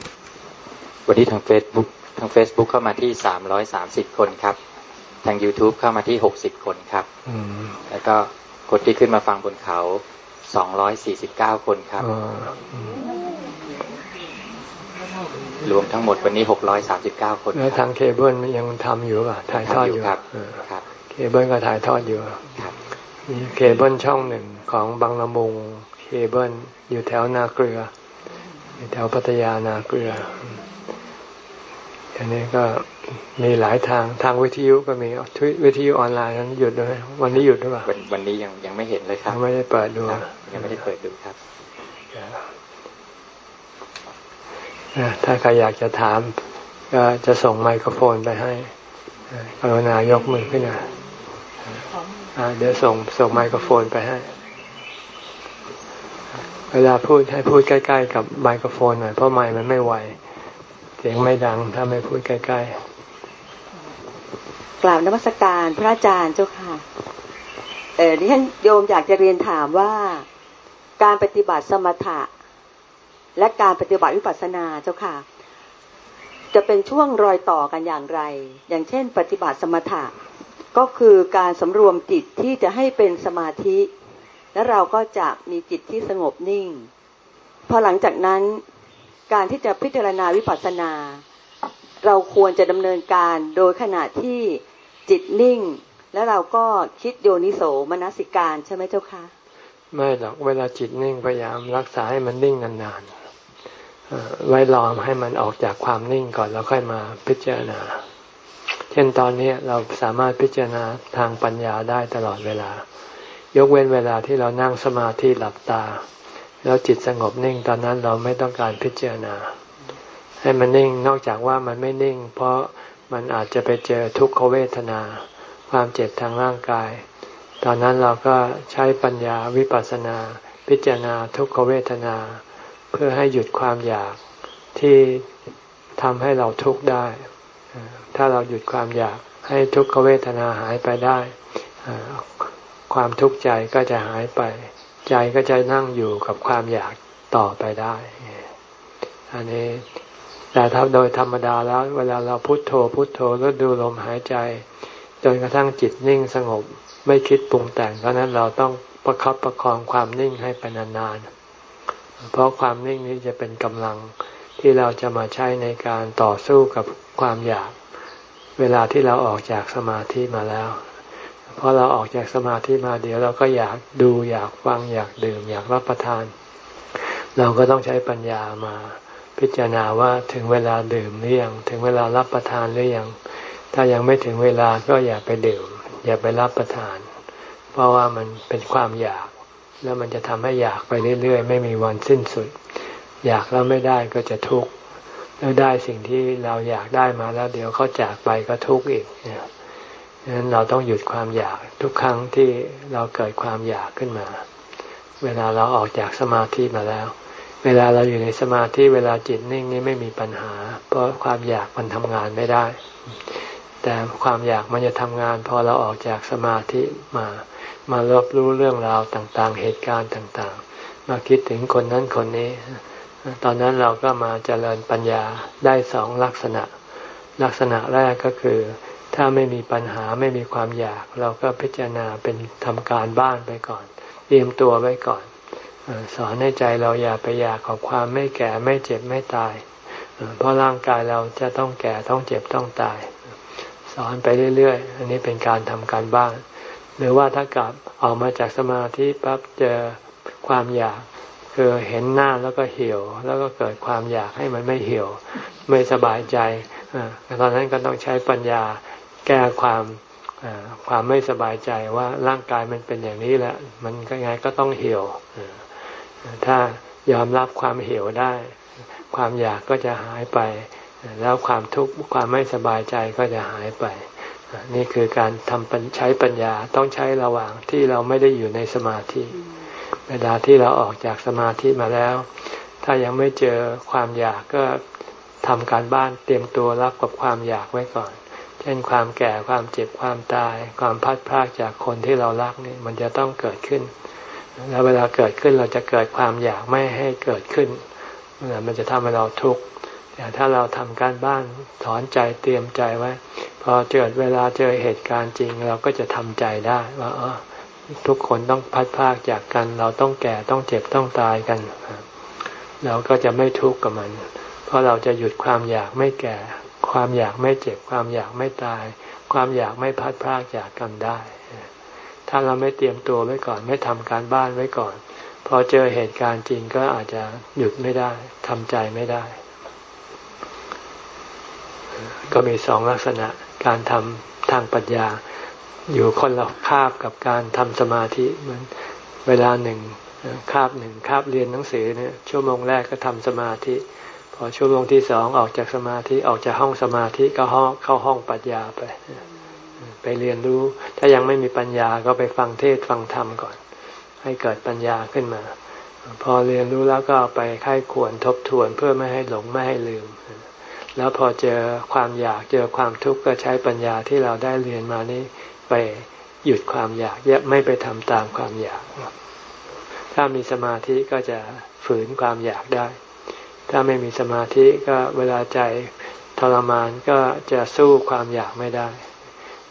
[SPEAKER 2] วันนี้ทาง Facebook ทาง Facebook เข้ามาที่สามร้อยสามสิบคนครับ ทาง YouTube เข้ามาที่หกสิบคนครับแล้วก็คนที่ขึ้นมาฟังบนเขาสองร้อยสี่สิบเก้าคนครับ รวมทั้งหมดวันนี้หกร้อยสามสิบเก้าคน
[SPEAKER 1] แล้วทางเคเบิลยังทำอยู่ป่ะ ถ่ายทอดอยู่
[SPEAKER 2] ครับครับ
[SPEAKER 1] เคเบิลก็ถ่ายทอดอยู่
[SPEAKER 2] ครับ
[SPEAKER 1] มีเคเบิลช่องหนึ่งของบางละมุง เคเบิลอยู่แถวนาเกลือ อยู่แถวพัทยานาเกลืออันนี้ก็มีหลายทางทางวิทยุก็มีวิทยุออนไลน์นั้นหยุดด้วยวันนี้หยุดหรือเปล่า
[SPEAKER 2] วันนี้ยังยังไม่เห็นเลยครับ
[SPEAKER 1] ยังไม่ได้เปิดดู
[SPEAKER 2] ยังไม่ได้เปิดดูครับ
[SPEAKER 1] ถ้าใครอยากจะถาม ก็จะส่งไมโครโฟนไปให้กรุณายกมือขึ้นมาเดี๋ยวส่งส่งไมโครโฟนไปให้ เวลาพูดให้พูดใกล้ๆ กับไมโครโฟนหน่อยเพราะไมค์มันไม่ไวเสียงไม่ดังถ้าไม่พูดใกล้
[SPEAKER 3] ๆ กล่าวนมัสการพระอาจารย์เจ้าค่ะ เออดิฉันโยมอยากจะเรียนถามว่าการปฏิบัติสมถะ และการปฏิบัติวิปัสสนาเจ้าค่ะ จะเป็นช่วงรอยต่อกันอย่างไร อย่างเช่น ปฏิบัติสมถะก็คือการสำรวมจิตที่จะให้เป็นสมาธิ และเราก็จะมีจิตที่สงบนิ่ง พอหลังจากนั้น การที่จะพิจารณาวิปัสสนา เราควรจะดำเนินการโดยขณะที่จิตนิ่ง แล้วเราก็คิดโยนิโสมนสิการใช่ไหมเจ้าคะ
[SPEAKER 1] ไม่หรอกเวลาจิตนิ่งพยายามรักษาให้มันนิ่งนานๆไว้รอให้มันออกจากความนิ่งก่อนแล้วค่อยมาพิจารณา เช่นตอนนี้เราสามารถพิจารณาทางปัญญาได้ตลอดเวลา ยกเว้นเวลาที่เรานั่งสมาธิหลับตา แล้วจิตสงบนิ่งตอนนั้นเราไม่ต้องการพิจารณา ให้มันนิ่งนอกจากว่ามันไม่นิ่ง เพราะมันอาจจะไปเจอทุกขเวทนา ความเจ็บทางร่างกาย ตอนนั้นเราก็ใช้ปัญญาวิปัสสนา พิจารณาทุกขเวทนา เพื่อให้หยุดความอยากที่ทำให้เราทุกข์ได้ ถ้าเราหยุดความอยากให้ทุกขเวทนาหายไปได้ ความทุกข์ใจก็จะหายไป ใจก็จะนั่งอยู่กับความอยากต่อไปได้ อันนี้แต่ถ้าโดยธรรมดาแล้ว เวลาเราพุโทโธพุโทโธแล้วดูลมหายใจ จนกระทั่งจิตนิ่งสงบไม่คิดปรุงแต่งเพราะนั้นเราต้องประคับประคองความนิ่งให้ไปนานๆ เพราะความนิ่งนี้จะเป็นกำลังที่เราจะมาใช้ในการต่อสู้กับความอยาก เวลาที่เราออกจากสมาธิมาแล้ว พอเราออกจากสมาธิมาเดี๋ยวเราก็อยากดูอยากฟังอยากดื่ม อยากรับประทาน เราก็ต้องใช้ปัญญามาพิจารณาว่าถึงเวลาดื่มหรือยังถึงเวลารับประทานหรือยังถ้ายังไม่ถึงเวลาก็อย่าไปดื่ม อย่าไปรับประทาน เพราะว่ามันเป็นความอยาก แล้วมันจะทำให้อยากไปเรื่อยๆ ไม่มีวันสิ้นสุด อยากแล้วไม่ได้ก็จะทุกข์แล้วได้สิ่งที่เราอยากได้มาแล้ว เดี๋ยวเขาจากไปก็ทุกข์อีกเนี่ย ฉะนั้นเราต้องหยุดความอยากทุกครั้งที่เราเกิดความอยากขึ้นมา เวลาเราออกจากสมาธิมาแล้ว เวลาเราอยู่ในสมาธิเวลาจิตนิ่งนี่ไม่มีปัญหา เพราะความอยากมันทำงานไม่ได้ แต่ความอยากมันจะทำงาน พอเราออกจากสมาธิมา มารับรู้เรื่องราวต่างๆ เหตุการณ์ต่างๆ มาคิดถึงคนนั้นคนนี้ ตอนนั้นเราก็มาเจริญปัญญาได้สองลักษณะ ลักษณะแรกก็คือ ถ้าไม่มีปัญหาไม่มีความอยาก เราก็พิจารณาเป็นทำการบ้านไปก่อน เตรียมตัวไว้ก่อน สอนให้ใจเราอย่าไปอยากของความไม่แก่ไม่เจ็บไม่ตาย เพราะร่างกายเราจะต้องแก่ต้องเจ็บต้องตาย สอนไปเรื่อยๆ อันนี้เป็นการทำการบ้าน หรือว่าถ้ากลับออกมาจากสมาธิปั๊บเจอความอยากคือเห็นหน้าแล้วก็เหี่ยว แล้วก็เกิดความอยากให้มันไม่เหี่ยว ไม่สบายใจตอนนั้นก็ต้องใช้ปัญญา แก้ความความไม่สบายใจว่าร่างกายมันเป็นอย่างนี้แหละ มันก็ไงก็ต้องเหี่ยวถ้ายอมรับความเหี่ยวได้ ความอยากก็จะหายไป แล้วความทุกข์ความไม่สบายใจก็จะหายไป นี่คือการทำใช้ปัญญาต้องใช้ระหว่างที่เราไม่ได้อยู่ในสมาธิ เวลาที่เราออกจากสมาธิมาแล้ว ถ้ายังไม่เจอความอยากก็ทำการบ้านเตรียมตัวรับกับความอยากไว้ก่อน ช่นความแก่ความเจ็บความตาย ความพัดพลากจากคนที่เรารักนี่มันจะต้องเกิดขึ้น แล้วเวลาเกิดขึ้นเราจะเกิดความอยากไม่ให้เกิดขึ้นมันจะทำให้เราทุกข์แต่ถ้าเราทำการบ้านถอนใจเตรียมใจไว้ พอเจอเวลาเจอเหตุการณ์จริง เราก็จะทำใจได้ว่าอ๋อทุกคนต้องพัดพากจากกัน เราต้องแก่ต้องเจ็บต้องตายกัน เราก็จะไม่ทุกข์กับมัน เพราะเราจะหยุดความอยากไม่แก่ ความอยากไม่เจ็บ ความอยากไม่ตาย ความอยากไม่พัดพากจากกันได้ ถ้าเราไม่เตรียมตัวไว้ก่อน ไม่ทำการบ้านไว้ก่อน พอเจอเหตุการณ์จริงก็อาจจะหยุดไม่ได้ทำใจไม่ได้ ก็มีสองลักษณะการทำทางปัญญา อยู่คนละคาบกับการทำสมาธิเหมือนเวลาหนึ่งคาบหนึ่งคาบเรียนหนังสือเนี่ยชั่วโมงแรกก็ทำสมาธิ พอชั่วโมงที่สองออกจากสมาธิออกจากห้องสมาธิก็ห้องเข้าห้องปัญญาไป ไปเรียนรู้ ถ้ายังไม่มีปัญญาก็ไปฟังเทศฟังธรรมก่อน ให้เกิดปัญญาขึ้นมา พอเรียนรู้แล้วก็ไปค่ายควรทบทวนเพื่อไม่ให้หลงไม่ให้ลืม แล้วพอเจอความอยากเจอความทุกข์ก็ใช้ปัญญาที่เราได้เรียนมานี้ไปหยุดความอยากแยะไม่ไปทำตามความอยาก ถ้ามีสมาธิก็จะฝืนความอยากได้ ถ้าไม่มีสมาธิก็เวลาใจทรมานก็จะสู้ความอยากไม่ได้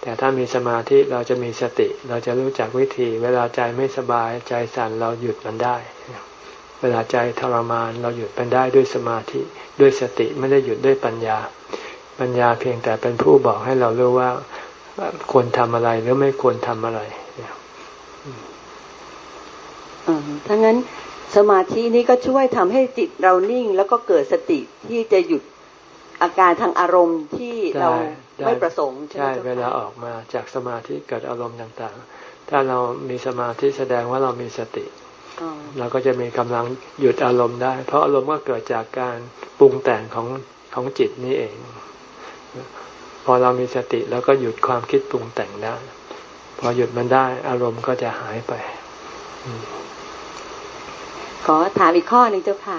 [SPEAKER 1] แต่ถ้ามีสมาธิเราจะมีสติ เราจะรู้จักวิธี เวลาใจไม่สบายใจสั่นเราหยุดมันได้ เวลาใจทรมานเราหยุดมันได้ด้วยสมาธิด้วยสติไม่ได้หยุดด้วยปัญญา ปัญญาเพียงแต่เป็นผู้บอกให้เรารู้ว่าควรทำอะไรหรือไม่ควรทำอะไร
[SPEAKER 3] ถ้างั้น สมาธินี้ก็ช่วยทำให้จิตเรานิ่ง แล้วก็เกิดสติที่จะหยุดอาการทางอารมณ์ที่เราไม่ประสงค์ใช่
[SPEAKER 1] เวลาออกมาจากสมาธิเกิดอารมณ์ต่างๆ ถ้าเรามีสมาธิแสดงว่าเรามีสติ เราก็จะมีกำลังหยุดอารมณ์ได้ เพราะอารมณ์ก็เกิดจากการปรุงแต่งของของจิตนี้เอง พอเรามีสติแล้วก็หยุดความคิดปรุงแต่งได้ พอหยุดมันได้อารมณ์ก็จะหายไป
[SPEAKER 3] ขอถามอีกข้อหนึ่งเจ้าค่ะ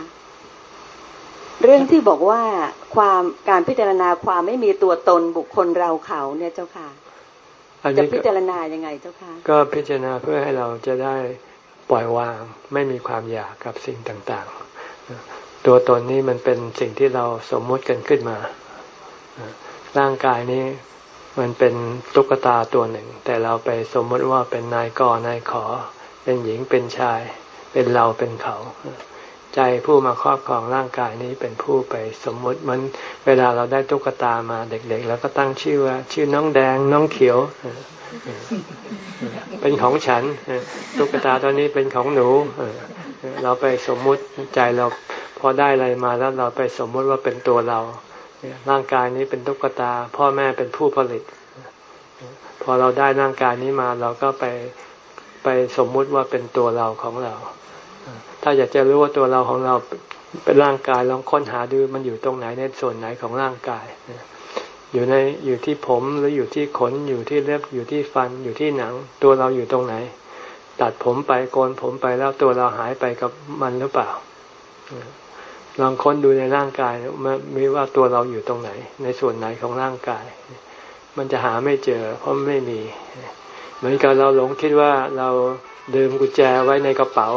[SPEAKER 3] เรื่องที่บอกว่าความการพิจารณาความไม่มีตัวตนบุคคลเราเขาเนี่ยเจ้าค่ะจะพิจารณายังไงเจ้าค่ะ
[SPEAKER 1] ก็พิจารณาเพื่อให้เราจะได้ปล่อยวาง ไม่มีความอยากกับสิ่งต่างๆ ตัวตนนี้มันเป็นสิ่งที่เราสมมติกันขึ้นมาร่างกายนี้มันเป็นตุ๊กตาตัวหนึ่ง แต่เราไปสมมติว่าเป็นนายกนายขอ เป็นหญิงเป็นชาย เป็นเราเป็นเขา ใจผู้มาครอบครองร่างกายนี้เป็นผู้ไปสมมุติมันเวลาเราได้ตุ๊กตามาเด็กๆ แล้วก็ตั้งชื่อว่า ชื่อน้องแดงน้องเขียว เป็นของฉันตุ๊กตาตัวนี้เป็นของหนูเราไปสมมุติใจเราพอได้อะไรมาแล้วเราไปสมมุติว่าเป็นตัวเราร่างกายนี้เป็นตุ๊กตา พ่อแม่เป็นผู้ผลิต พอเราได้ร่างกายนี้มาเราก็ไปไปสมมุติว่าเป็นตัวเราของเรา ถ้าอยากจะรู้ว่าตัวเราของเราเป็นร่างกายลองค้นหาดูมันอยู่ตรงไหนในส่วนไหนของร่างกาย อยู่ในอยู่ที่ผมหรืออยู่ที่ขนอยู่ที่เล็บอยู่ที่ฟันอยู่ที่หนัง ตัวเราอยู่ตรงไหน ตัดผมไปโกนผมไปแล้วตัวเราหายไปกับมันหรือเปล่า ลองค้นดูในร่างกายมันมีว่าตัวเราอยู่ตรงไหน ในส่วนไหนของร่างกาย มันจะหาไม่เจอ เพราะไม่มี เหมือนกับเราหลงคิดว่าเราลืมกุญแจไว้ในกระเป๋า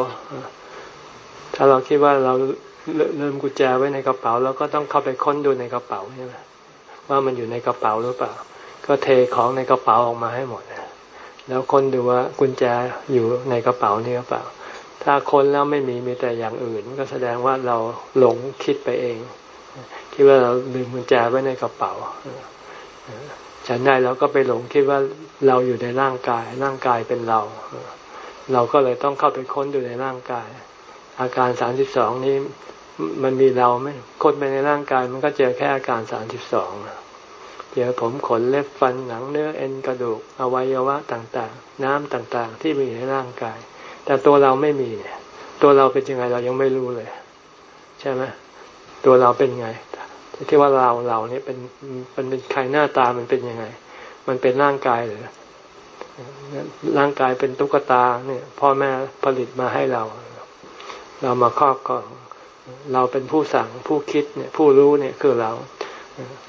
[SPEAKER 1] ถ้าเราคิดว่าเราลืมกุญแจไว้ในกระเป๋าเราก็ต้องเข้าไปค้นดูในกระเป๋าใช่ไหมว่ามันอยู่ในกระเป๋าหรือเปล่า ก็เทของในกระเป๋าออกมาให้หมดแล้วค้นดูว่ากุญแจอยู่ในกระเป๋านี่หรือเปล่า ถ้าค้นแล้วไม่มีมีแต่อย่างอื่น ก็แสดงว่าเราหลงคิดไปเองคิดว่าเราลืมกุญแจไว้ในกระเป๋าฉันได้เราก็ไปหลงคิดว่าเราอยู่ในร่างกาย ร่างกายเป็นเรา เราก็เลยต้องเข้าไปค้นดูในร่างกาย อาการสามสิบสองนี้มันมีเราไหมคนไปในร่างกายมันก็เจอแค่อาการสามสิบสองเจอผมขนเล็บฟันหนังเนื้อเอ็นกระดูกอวัยวะต่างๆ น้ำต่างๆ ที่มีในร่างกาย แต่ตัวเราไม่มีเนี่ยตัวเราเป็นยังไงเรายังไม่รู้เลย ใช่ไหมตัวเราเป็นไง ที่ว่าเราเราเนี่ยเป็นมันเป็นใครหน้าตามันเป็นยังไง มันเป็นร่างกายหรือร่างกายเป็นตุ๊กตาเนี่ยพ่อแม่ผลิตมาให้เรา เรามาครอบครอง เราเป็นผู้สั่งผู้คิดเนี่ยผู้รู้เนี่ยคือเรา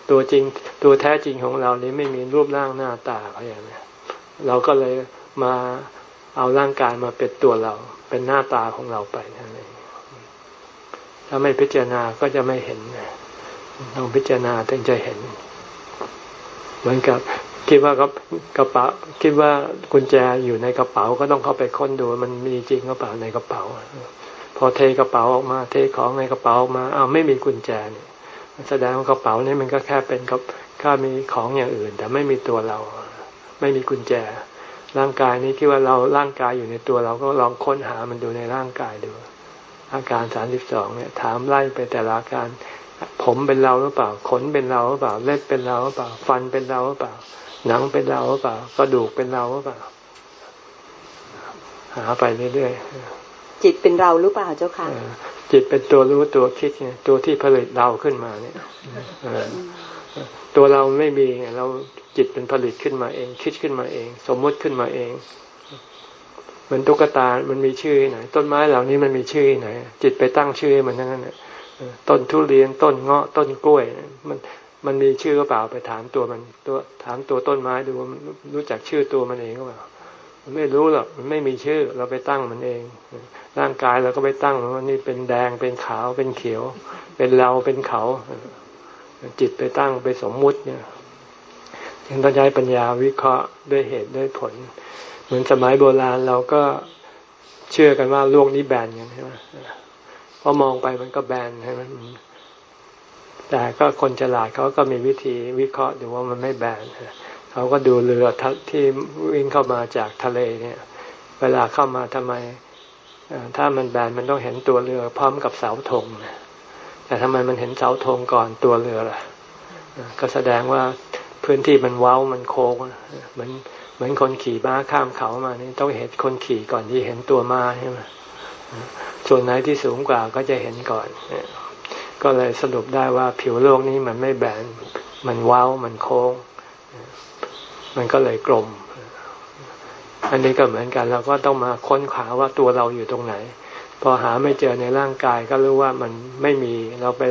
[SPEAKER 1] ตัวจริงตัวแท้จริงของเรานี้ไม่มีรูปร่างหน้าตาอะไรอย่างนี้เราก็เลยมาเอาร่างกายมาเป็นตัวเรา เป็นหน้าตาของเราไปนั่นเองถ้าไม่พิจารณาก็จะไม่เห็นต้องพิจารณาถึงจะเห็น เหมือนกับคิดว่ากระเป๋าคิดว่ากุญแจอยู่ในกระเป๋าก็ต้องเข้าไปค้นดู มันมีจริงกระเป๋าในกระเป๋า อเทกระเป๋าออกมา เทของในกระเป๋าออกมาอ้าวไม่มีกุญแจเนี่ยแสดงว่ากระเป๋านี่มันก็แค่เป็นกับค่ามีของอย่างอื่น แต่ไม่มีตัวเรา ไม่มีกุญแจ ร่างกายนี้คิดว่าเราร่างกายอยู่ในตัวเราก็ลองค้นหามันดูในร่างกายดู อาการสามสิบสองเนี่ยถามไล่ไปแต่ละอาการ ผมเป็นเราหรือเปล่า ขนเป็นเราหรือเปล่า เล็บเป็นเราหรือเปล่า ฟันเป็นเราหรือเปล่า หนังเป็นเราหรือเปล่ากระดูกเป็นเราหรือเปล่า หาไปเรื่อย
[SPEAKER 3] ๆ จิตเป็นเราหรือเปล่าเจ้าค่ะ
[SPEAKER 1] จิตเป็นตัวรู้ตัวคิดไงตัวที่ผลิตเราขึ้นมาเนี่ยตัวเราไม่มีไงเราจิตเป็นผลิตขึ้นมาเอง คิดขึ้นมาเอง สมมติขึ้นมาเองเหมือนตุ๊กตา มันมีชื่อไหน ต้นไม้เหล่านี้มันมีชื่อไหน จิตไปตั้งชื่อมันทั้งนั้นต้นทุเรียนต้นเงาะต้นกล้วย มันมันมีชื่อก็เปล่าไปถามตัวมัน ตัวถามตัวต้นไม้ดูรู้จักชื่อตัวมันเองก็เปล่า ไม่รู้หรอกมันไม่มีชื่อ เราไปตั้งมันเอง ร่างกายเราก็ไปตั้งว่านี่เป็นแดงเป็นขาวเป็นเขียว เป็นเราเป็นเขาจิตไปตั้งไปสมมุติเนี่ยจึงต้องใช้ปัญญาวิเคราะห์ด้วยเหตุด้วยผล เหมือนสมัยโบราณเราก็เชื่อกันว่าโลกนี้แบนกันใช่ไหมพอมองไปมันก็แบนใช่ไหมแต่ก็คนฉลาดเขาก็มีวิธีวิเคราะห์ดูว่ามันไม่แบน เขาก็ดูเรือที่วิ่งเข้ามาจากทะเลเนี่ย เวลาเข้ามาทำไมถ้ามันแบนมันต้องเห็นตัวเรือพร้อมกับเสาธงแต่ทำไมมันเห็นเสาธงก่อนตัวเรือล่ะก็แสดงว่าพื้นที่มันเว้ามันโค้งเหมือนเหมือนคนขี่ม้าข้ามเขามานี่ต้องเห็นคนขี่ก่อนที่เห็นตัวม้าใช่ไหมส่วนไหนที่สูงกว่าก็จะเห็นก่อนก็เลยสรุปได้ว่าผิวโลกนี้มันไม่แบน มันเว้า มันโค้ง มันก็เลยกลม อันนี้ก็เหมือนกันเราก็ต้องมาค้นขวาว่าตัวเราอยู่ตรงไหน พอหาไม่เจอในร่างกายก็รู้ว่ามันไม่มีเราไป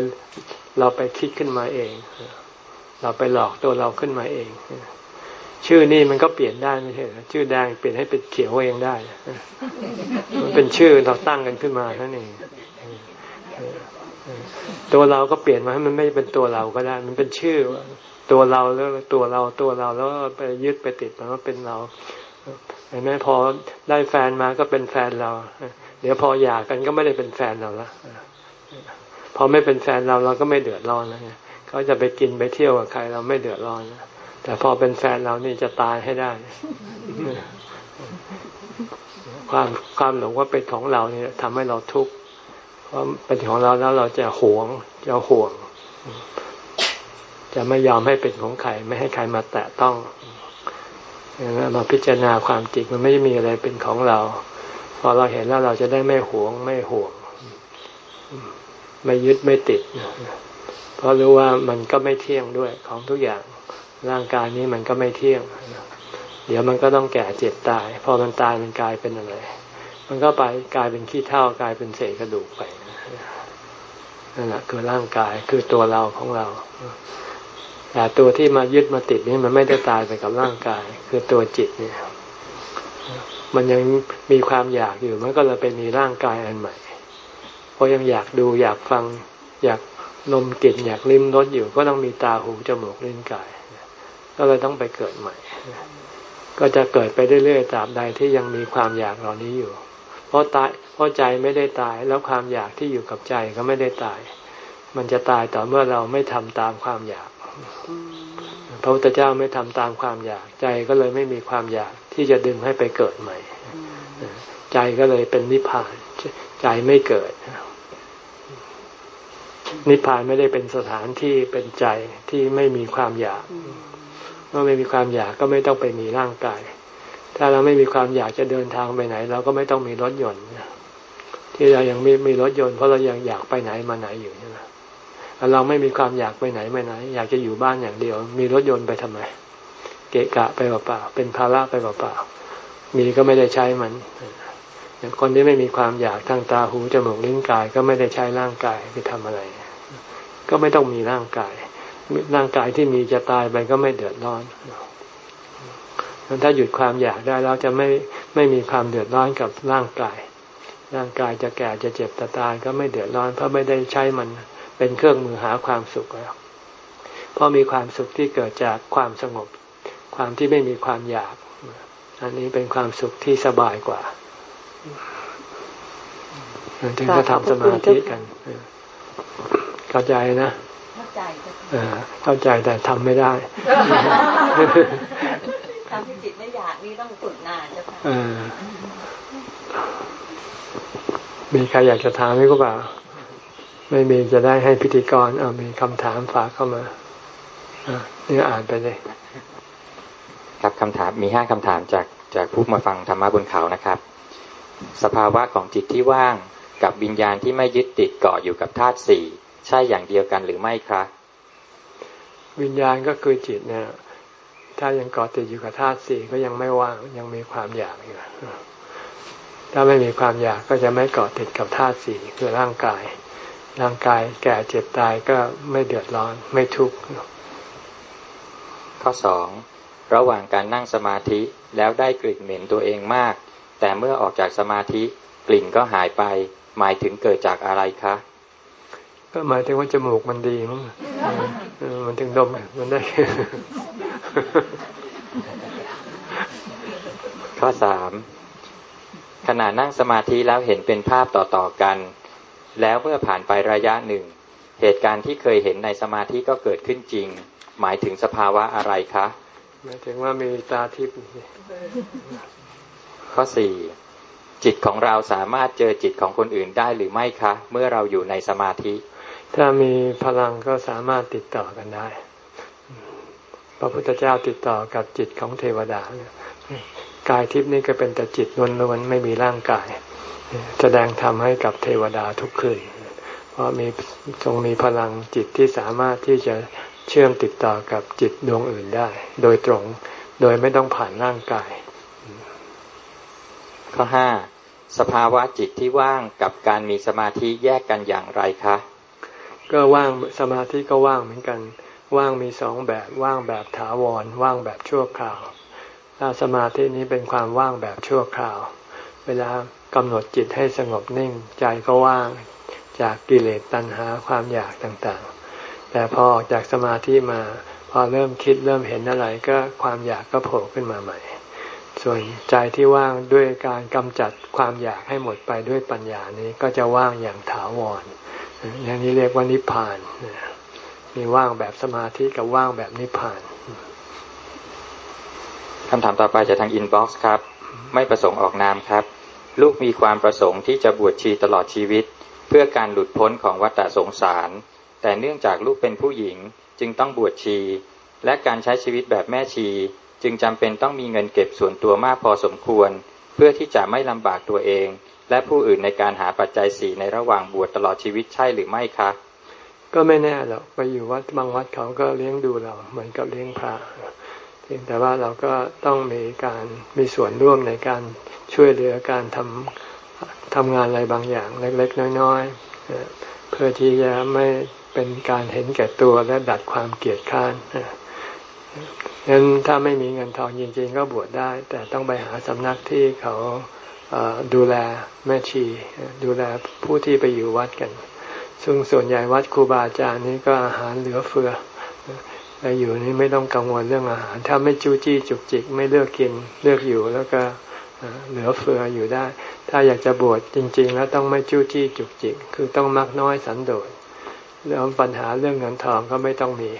[SPEAKER 1] เราไปคิดขึ้นมาเอง เราไปหลอกตัวเราขึ้นมาเอง ชื่อนี่มันก็เปลี่ยนได้ไม่ใช่ชื่อแดงเปลี่ยนให้เป็นเขียวเองได้ มันเป็นชื่อเราตั้งกันขึ้นมานั่นเองตัวเราก็เปลี่ยนมาให้มันไม่เป็นตัวเราก็ได้ มันเป็นชื่อ ตัวเราแล้วตัวเราตัวเราแล้วไปยึดไปติดมันว่าเป็นเราเห็นไหมพอได้แฟนมาก็เป็นแฟนเรา เดี๋ยวพอหย่ากันก็ไม่ได้เป็นแฟนเราละพอไม่เป็นแฟนเราเราก็ไม่เดือดร้อนแล้วเขาจะไปกินไปเที่ยวกับใครเราไม่เดือดร้อนแต่พอเป็นแฟนเรานี่จะตายให้ได้ ความความหลงว่าเป็นของเราเนี่ยทำให้เราทุกข์เพราะเป็นของเราแล้วเราจะหวงจะห่วง จะไม่ยอมให้เป็นของใครไม่ให้ใครมาแตะต้องมาพิจารณาความจริงมันไม่มีอะไรเป็นของเรา พอเราเห็นแล้วเราจะได้ไม่หวงไม่ห่วง ไม่ยึดไม่ติด เพราะรู้ว่ามันก็ไม่เที่ยงด้วยของทุกอย่างร่างกายนี้มันก็ไม่เที่ยง เดี๋ยวมันก็ต้องแก่เจ็บตาย พอมันตายมันกลายเป็นอะไร มันก็ไปกลายเป็นขี้เท่ากลายเป็นเศษกระดูกไปนั่นแหละคือร่างกายคือตัวเราของเรา แต่ตัวที่มายึดมาติดนี่มันไม่ได้ตายไปกับร่างกาย คือตัวจิตเนี่ย มันยังมีความอยากอยู่ มันก็เลยไปมีร่างกายอันใหม่เพราะยังอยากดูอยากฟัง อยากนมกลิ่นอยากลิ้มรสอยู่ ก็ต้องมีตาหูจมูกลิ้นกายก็เลยต้องไปเกิดใหม่ ก็จะเกิดไปเรื่อยๆตราบใดที่ยังมีความอยากเหล่านี้อยู่ เพราะตายเพราะใจไม่ได้ตายแล้วความอยากที่อยู่กับใจก็ไม่ได้ตาย มันจะตายต่อเมื่อเราไม่ทำตามความอยาก พระพุทธเจ้าไม่ทำตามความอยาก ใจก็เลยไม่มีความอยากที่จะดึงให้ไปเกิดใหม่ ใจก็เลยเป็นนิพพาน ใจไม่เกิด นิพพานไม่ได้เป็นสถานที่เป็นใจที่ไม่มีความอยาก เมื่อไม่มีความอยากก็ไม่ต้องไปมีร่างกาย ถ้าเราไม่มีความอยากจะเดินทางไปไหน เราก็ไม่ต้องมีรถยนต์ที่เรายังไมีมีรถยนต์เพราะเรายังอยากไปไหนมาไหนอยู่ใช่ไหม เราไม่มีความอยากไปไหนไปไหน อยากจะอยู่บ้านอย่างเดียว มีรถยนต์ไปทำไม เกะกะไปเปล่าๆเป็นภาระไปเปล่าๆมีก็ไม่ได้ใช้มันอย่างคนที่ไม่มีความอยากทางตาหูจมูกลิ้นกาย ก็ไม่ได้ใช้ร่างกายไปทำอะไร ก็ไม่ต้องมีร่างกาย ร่างกายที่มีจะตายไปก็ไม่เดือดร้อนถ้าหยุดความอยากได้เราจะไม่ไม่มีความเดือดร้อนกับร่างกาย ร่างกายจะแก่จะเจ็บจะตายก็ไม่เดือดร้อนเพราะไม่ได้ใช้มัน เป็นเครื่องมือหาความสุขแล้วเพราะมีความสุขที่เกิดจากความสงบ ความที่ไม่มีความอยาก อันนี้เป็นความสุขที่สบายกว่าถึงจะทำสมาธิกันเข้าใจนะเข้าใจเข้าใจแต่ทำไม่ได้
[SPEAKER 3] ทำที่จิตไม่อยากนี่ต้องฝึกนานใช่ไห
[SPEAKER 1] มมีใครอยากจะถามไหมก็เปล่า ไม่มีจะได้ให้พิธีกรเอามีคำถามฝากเข้ามาเนี่อ่านไปเลย
[SPEAKER 2] ครับคำถามมีห้าคำถามจากจากผู้มาฟังธรรมะบนเขานะครับ สภาวะของจิตที่ว่างกับวิญญาณที่ไม่ยึดติดเกาะอยู่กับธาตุสี่ใช่อย่างเดียวกันหรือไม่ครับ
[SPEAKER 1] วิญญาณก็คือจิตเนี่ยถ้ายังเกาะติดอยู่กับธาตุสี่ก็ยังไม่ว่างยังมีความอยากอยู่ถ้าไม่มีความอยากก็จะไม่เกาะติดกับธาตุสี่คือร่างกาย ร่างกายแก่เจ็บตายก็ไม่เดือดร้อนไม่ทุกข์
[SPEAKER 2] ข้อสองระหว่างการนั่งสมาธิแล้วได้กลิ่นเหม็นตัวเองมาก แต่เมื่อออกจากสมาธิกลิ่นก็หายไป หมายถึงเกิดจากอะไรคะ
[SPEAKER 1] ก็หมายถึงว่าจมูกมันดีมั้งมันถึงดมมันได้
[SPEAKER 2] ข้อสามขณะนั่งสมาธิแล้วเห็นเป็นภาพต่อๆกัน แล้วเมื่อผ่านไประยะหนึ่ง เหตุการณ์ที่เคยเห็นในสมาธิก็เกิดขึ้นจริง หมายถึงสภาวะอะไรคะ
[SPEAKER 1] หมายถึงว่ามีตาทิพย์
[SPEAKER 2] ข้อสี่จิตของเราสามารถเจอจิตของคนอื่นได้หรือไม่คะ เมื่อเราอยู่ในสมาธิ
[SPEAKER 1] ถ้ามีพลังก็สามารถติดต่อกันได้ พระพุทธเจ้าติดต่อกับจิตของเทวดากายทิพย์นี่ก็เป็นแต่จิตล้วนๆไม่มีร่างกาย แสดงธรรมให้กับเทวดาทุกคืน เพราะมีทรงมีพลังจิตที่สามารถที่จะเชื่อมติดต่อกับจิตดวงอื่นได้ โดยตรงโดยไม่ต้องผ่านร่างกาย
[SPEAKER 2] ข้อห้าสภาวะจิตที่ว่างกับการมีสมาธิแยกกันอย่างไรคะ
[SPEAKER 1] ก็ว่างสมาธิก็ว่างเหมือนกัน ว่างมีสองแบบว่างแบบถาวร ว่างแบบชั่วคราวถ้าสมาธินี้เป็นความว่างแบบชั่วคราว เวลา กำหนดจิตให้สงบนิ่ง ใจก็ว่างจากกิเลสตัณหาความอยากต่างๆ แต่พอออกจากสมาธิมาพอเริ่มคิดเริ่มเห็นอะไรก็ความอยากก็โผล่ขึ้นมาใหม่ ส่วนใจที่ว่างด้วยการกำจัดความอยากให้หมดไปด้วยปัญญานี้ก็จะว่างอย่างถาวรอย่างนี้เรียกว่านิพพานมีว่างแบบสมาธิกับว่างแบบนิพพาน
[SPEAKER 2] คำถามต่อไปจะทาง inbox ครับ ไม่ประสงค์ออกนามครับ ลูกมีความประสงค์ที่จะบวชชีตลอดชีวิต เพื่อการหลุดพ้นของวัฏสงสาร แต่เนื่องจากลูกเป็นผู้หญิงจึงต้องบวชชี และการใช้ชีวิตแบบแม่ชี จึงจำเป็นต้องมีเงินเก็บส่วนตัวมากพอสมควร เพื่อที่จะไม่ลำบากตัวเอง และผู้อื่นในการหาปัจจัยสี่ในระหว่างบวชตลอดชีวิตใช่หรือไม่คะ
[SPEAKER 1] ก็ไม่แน่หรอกไปอยู่วัดบางวัดเขาก็เลี้ยงดูเราเหมือนกับเลี้ยงพระ แต่ว่าเราก็ต้องมีการมีส่วนร่วมในการช่วยเหลือการทำทำงานอะไรบางอย่างเล็ก ๆ น้อยๆเพื่อที่จะไม่เป็นการเห็นแก่ตัวและดัดความเกลียดข้านงั้นถ้าไม่มีเงินทองจริง ๆ ก็บวชได้ แต่ต้องไปหาสำนักที่เขาดูแลแม่ชี ดูแลผู้ที่ไปอยู่วัดกัน ซึ่งส่วนใหญ่วัดครูบาอาจารย์นี้ก็อาหารเหลือเฟือ ไปอยู่นี่ไม่ต้องกังวลเรื่องอาหาร ถ้าไม่จู้จี้จุกจิก ไม่เลือกกินเลือกอยู่แล้วก็เหลือเฟืออยู่ได้ ถ้าอยากจะบวชจริง ๆ แล้วต้องไม่จู้จี้จุกจิก คือต้องมักน้อยสันโดษแล้วปัญหาเรื่องเงินทองก็ไม่ต้องมี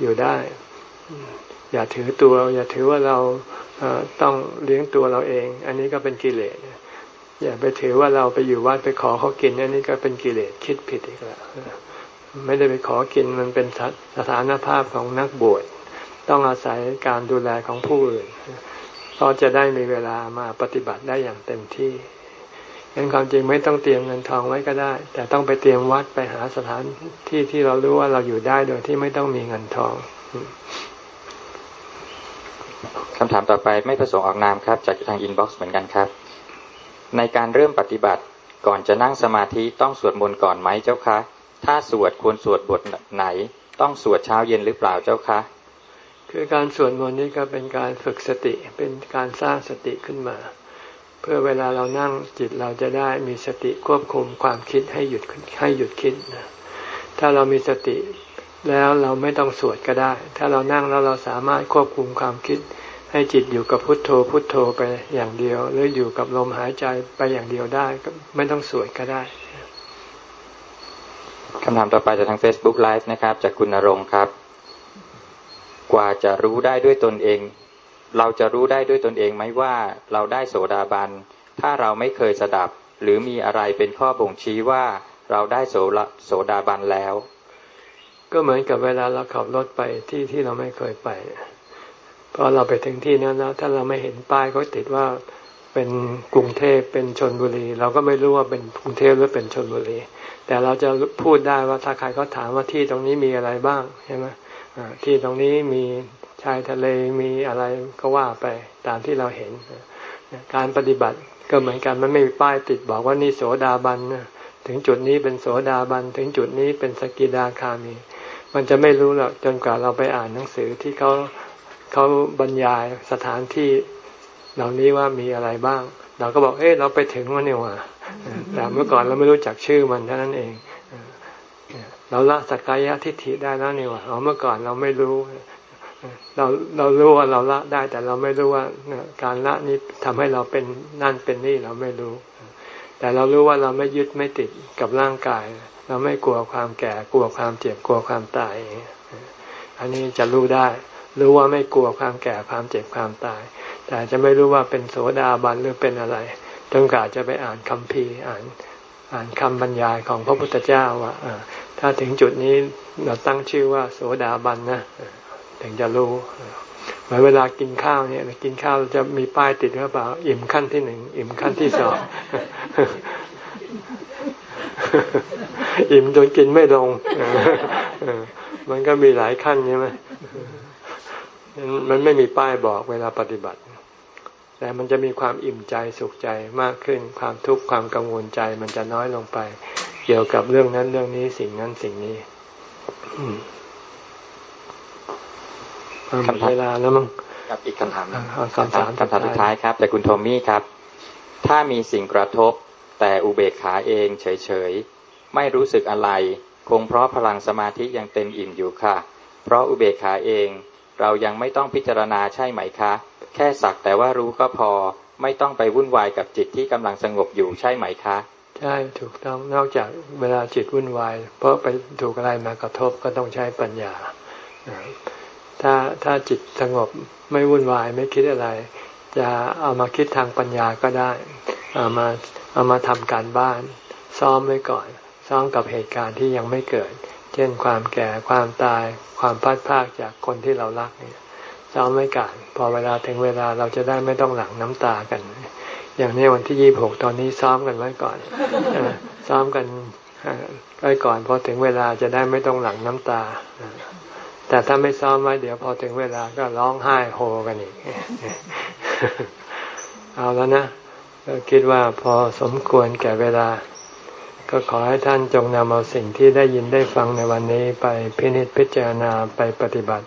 [SPEAKER 1] อยู่ได้ อย่าถือตัว อย่าถือว่าเราต้องเลี้ยงตัวเราเอง อันนี้ก็เป็นกิเลสอย่าไปถือว่าเราไปอยู่วัดไปขอเขากิน อันนี้ก็เป็นกิเลสคิดผิดอีกแล้ว ไม่ได้ไปขอกินมันเป็นสถานภาพของนักบวชต้องอาศัยการดูแลของผู้อื่นก็จะได้มีเวลามาปฏิบัติได้อย่างเต็มที่งั้นความจริงไม่ต้องเตรียมเงินทองไว้ก็ได้ แต่ต้องไปเตรียมวัดไปหาสถานที่ที่เรารู้ว่าเราอยู่ได้โดยที่ไม่ต้องมีเงินทอง
[SPEAKER 2] คำถามต่อไปไม่ประสงค์ออกนามครับ จากทางอินบ็อกซ์เหมือนกันครับ ในการเริ่มปฏิบัติก่อนจะนั่งสมาธิต้องสวดมนต์ก่อนไหมเจ้าคะ ถ้าสวดควรสวดบทไหน ต้องสวดเช้าเย็นหรือเปล่าเจ้าคะ
[SPEAKER 1] คือการสวดมนต์นี้ก็เป็นการฝึกสติเป็นการสร้างสติขึ้นมา เพื่อเวลาเรานั่งจิตเราจะได้มีสติควบคุมความคิดให้หยุดให้หยุดคิดนะถ้าเรามีสติแล้วเราไม่ต้องสวดก็ได้ ถ้าเรานั่งแล้วเราสามารถควบคุมความคิด ให้จิตอยู่กับพุทโธพุทโธไปอย่างเดียว หรืออยู่กับลมหายใจไปอย่างเดียวได้ก็ไม่ต้องสวดก็ได้
[SPEAKER 2] คำถามต่อไปจากทาง Facebook Live นะครับ จากคุณนรงครับ กว่าจะรู้ได้ด้วยตนเอง เราจะรู้ได้ด้วยตนเองไหมว่าเราได้โสดาบัน ถ้าเราไม่เคยสดับ หรือมีอะไรเป็นข้อบ่งชี้ว่าเราได้โสโสดาบันแล้ว
[SPEAKER 1] ก็เหมือนกับเวลาเราขับรถไปที่ที่เราไม่เคยไปพอเราไปถึงที่นั้นแล้วถ้าเราไม่เห็นป้ายเขาติดว่า เป็นกรุงเทพเป็นชนบุรี เราก็ไม่รู้ว่าเป็นกรุงเทพหรือเป็นชนบุรี แต่เราจะพูดได้ว่าถ้าใครเขาถามว่าที่ตรงนี้มีอะไรบ้างใช่ไหมที่ตรงนี้มีชายทะเลมีอะไรก็ว่าไปตามที่เราเห็น การปฏิบัติก็เหมือนกันมันไม่มีป้ายติดบอกว่านี่โสดาบันถึงจุดนี้เป็นโสดาบันถึงจุดนี้เป็นสกิดาคามี มันจะไม่รู้หรอกจนกว่าเราไปอ่านหนังสือที่เขาเขาบรรยายสถานที่ เหล่านี้ว่ามีอะไรบ้าง เราก็บอกเอ้เราไปถึงวันนี้ว่ะแต่เมื่อก่อนเราไม่รู้จักชื่อมันเท่านั้นเองเราละสักกายทิฏฐิได้แล้วนี่ว่าเมื่อก่อนเราไม่รู้ เราเรารู้ว่าเราละได้แต่เราไม่รู้ว่าการละนี้ทำให้เราเป็นนั่นเป็นนี่เราไม่รู้ แต่เรารู้ว่าเราไม่ยึดไม่ติดกับร่างกาย เราไม่กลัวความแก่กลัวความเจ็บกลัวความตาย อันนี้จะรู้ได้ รู้ว่าไม่กลัวความแก่ความเจ็บความตาย แต่จะไม่รู้ว่าเป็นโสดาบันหรือเป็นอะไร จนกว่าจะไปอ่านคำพีอ่านอ่านคำบรรยายของพระพุทธเจ้าว่าถ้าถึงจุดนี้เราตั้งชื่อว่าโสดาบันนะถึงจะรู้เหมือนเวลากินข้าวเนี่ยกินข้าวจะมีป้ายติดหรือเปล่า อิ่มขั้นที่หนึ่งอิ่มขั้นที่สองอิ่มจนกินไม่ลงมันก็มีหลายขั้นใช่ไหมมันไม่มีป้ายบอกเวลาปฏิบัติ แต่มันจะมีความอิ่มใจสุขใจมากขึ้น ความทุกข์ความกังวลใจมันจะน้อยลงไป เกี่ยวกับเรื่องนั้นเรื่องนี้สิ่งนั้นสิ่งนี้คำเวลาแล้วมั้ง
[SPEAKER 2] กับอีกคำถามคำถามคำถามสุดท้ายครับจากคุณโทมี่ครับ ถ้ามีสิ่งกระทบ แต่อุเบกขาเองเฉยๆไม่รู้สึกอะไร คงเพราะพลังสมาธิยังเต็มอิ่มอยู่ค่ะ เพราะอุเบกขาเอง เรายังไม่ต้องพิจารณาใช่ไหมคะ แค่สักแต่ว่ารู้ก็พอ ไม่ต้องไปวุ่นวายกับจิตที่กำลังสงบอยู่ใช่ไหมคะ
[SPEAKER 1] ใช่ถูกต้องนอกจากเวลาจิตวุ่นวาย เพราะไปถูกอะไรมากระทบก็ต้องใช้ปัญญา ถ้าถ้าจิตสงบไม่วุ่นวายไม่คิดอะไร จะเอามาคิดทางปัญญาก็ได้ เอามาเอามาทำการบ้าน ซ้อมไว้ก่อน ซ้อมกับเหตุการณ์ที่ยังไม่เกิด เช่นความแก่ความตายความพัดพากจากคนที่เรารักเนี่ยซ้อมไว้ก่อน อเวลาถึงเวลาเราจะได้ไม่ต้องหลั่งน้ำตากัน อย่างนี้วันที่ยี่บหกตอนนี้ซ้อมกันไว้ก่อนซ้อมกันไว้ก่อนพอถึงเวลาจะได้ไม่ต้องหลั่งน้ำตาแต่ถ้าไม่ซ้อมไว้เดี๋ยวพอถึงเวลาก็ร้องไห้โฮกันอีก เอาแล้วนะคิดว่าพอสมควรแก่เวลา ก็ขอให้ท่านจงนำเอาสิ่งที่ได้ยินได้ฟังในวันนี้ไปพินิจพิจารณาไปปฏิบัติ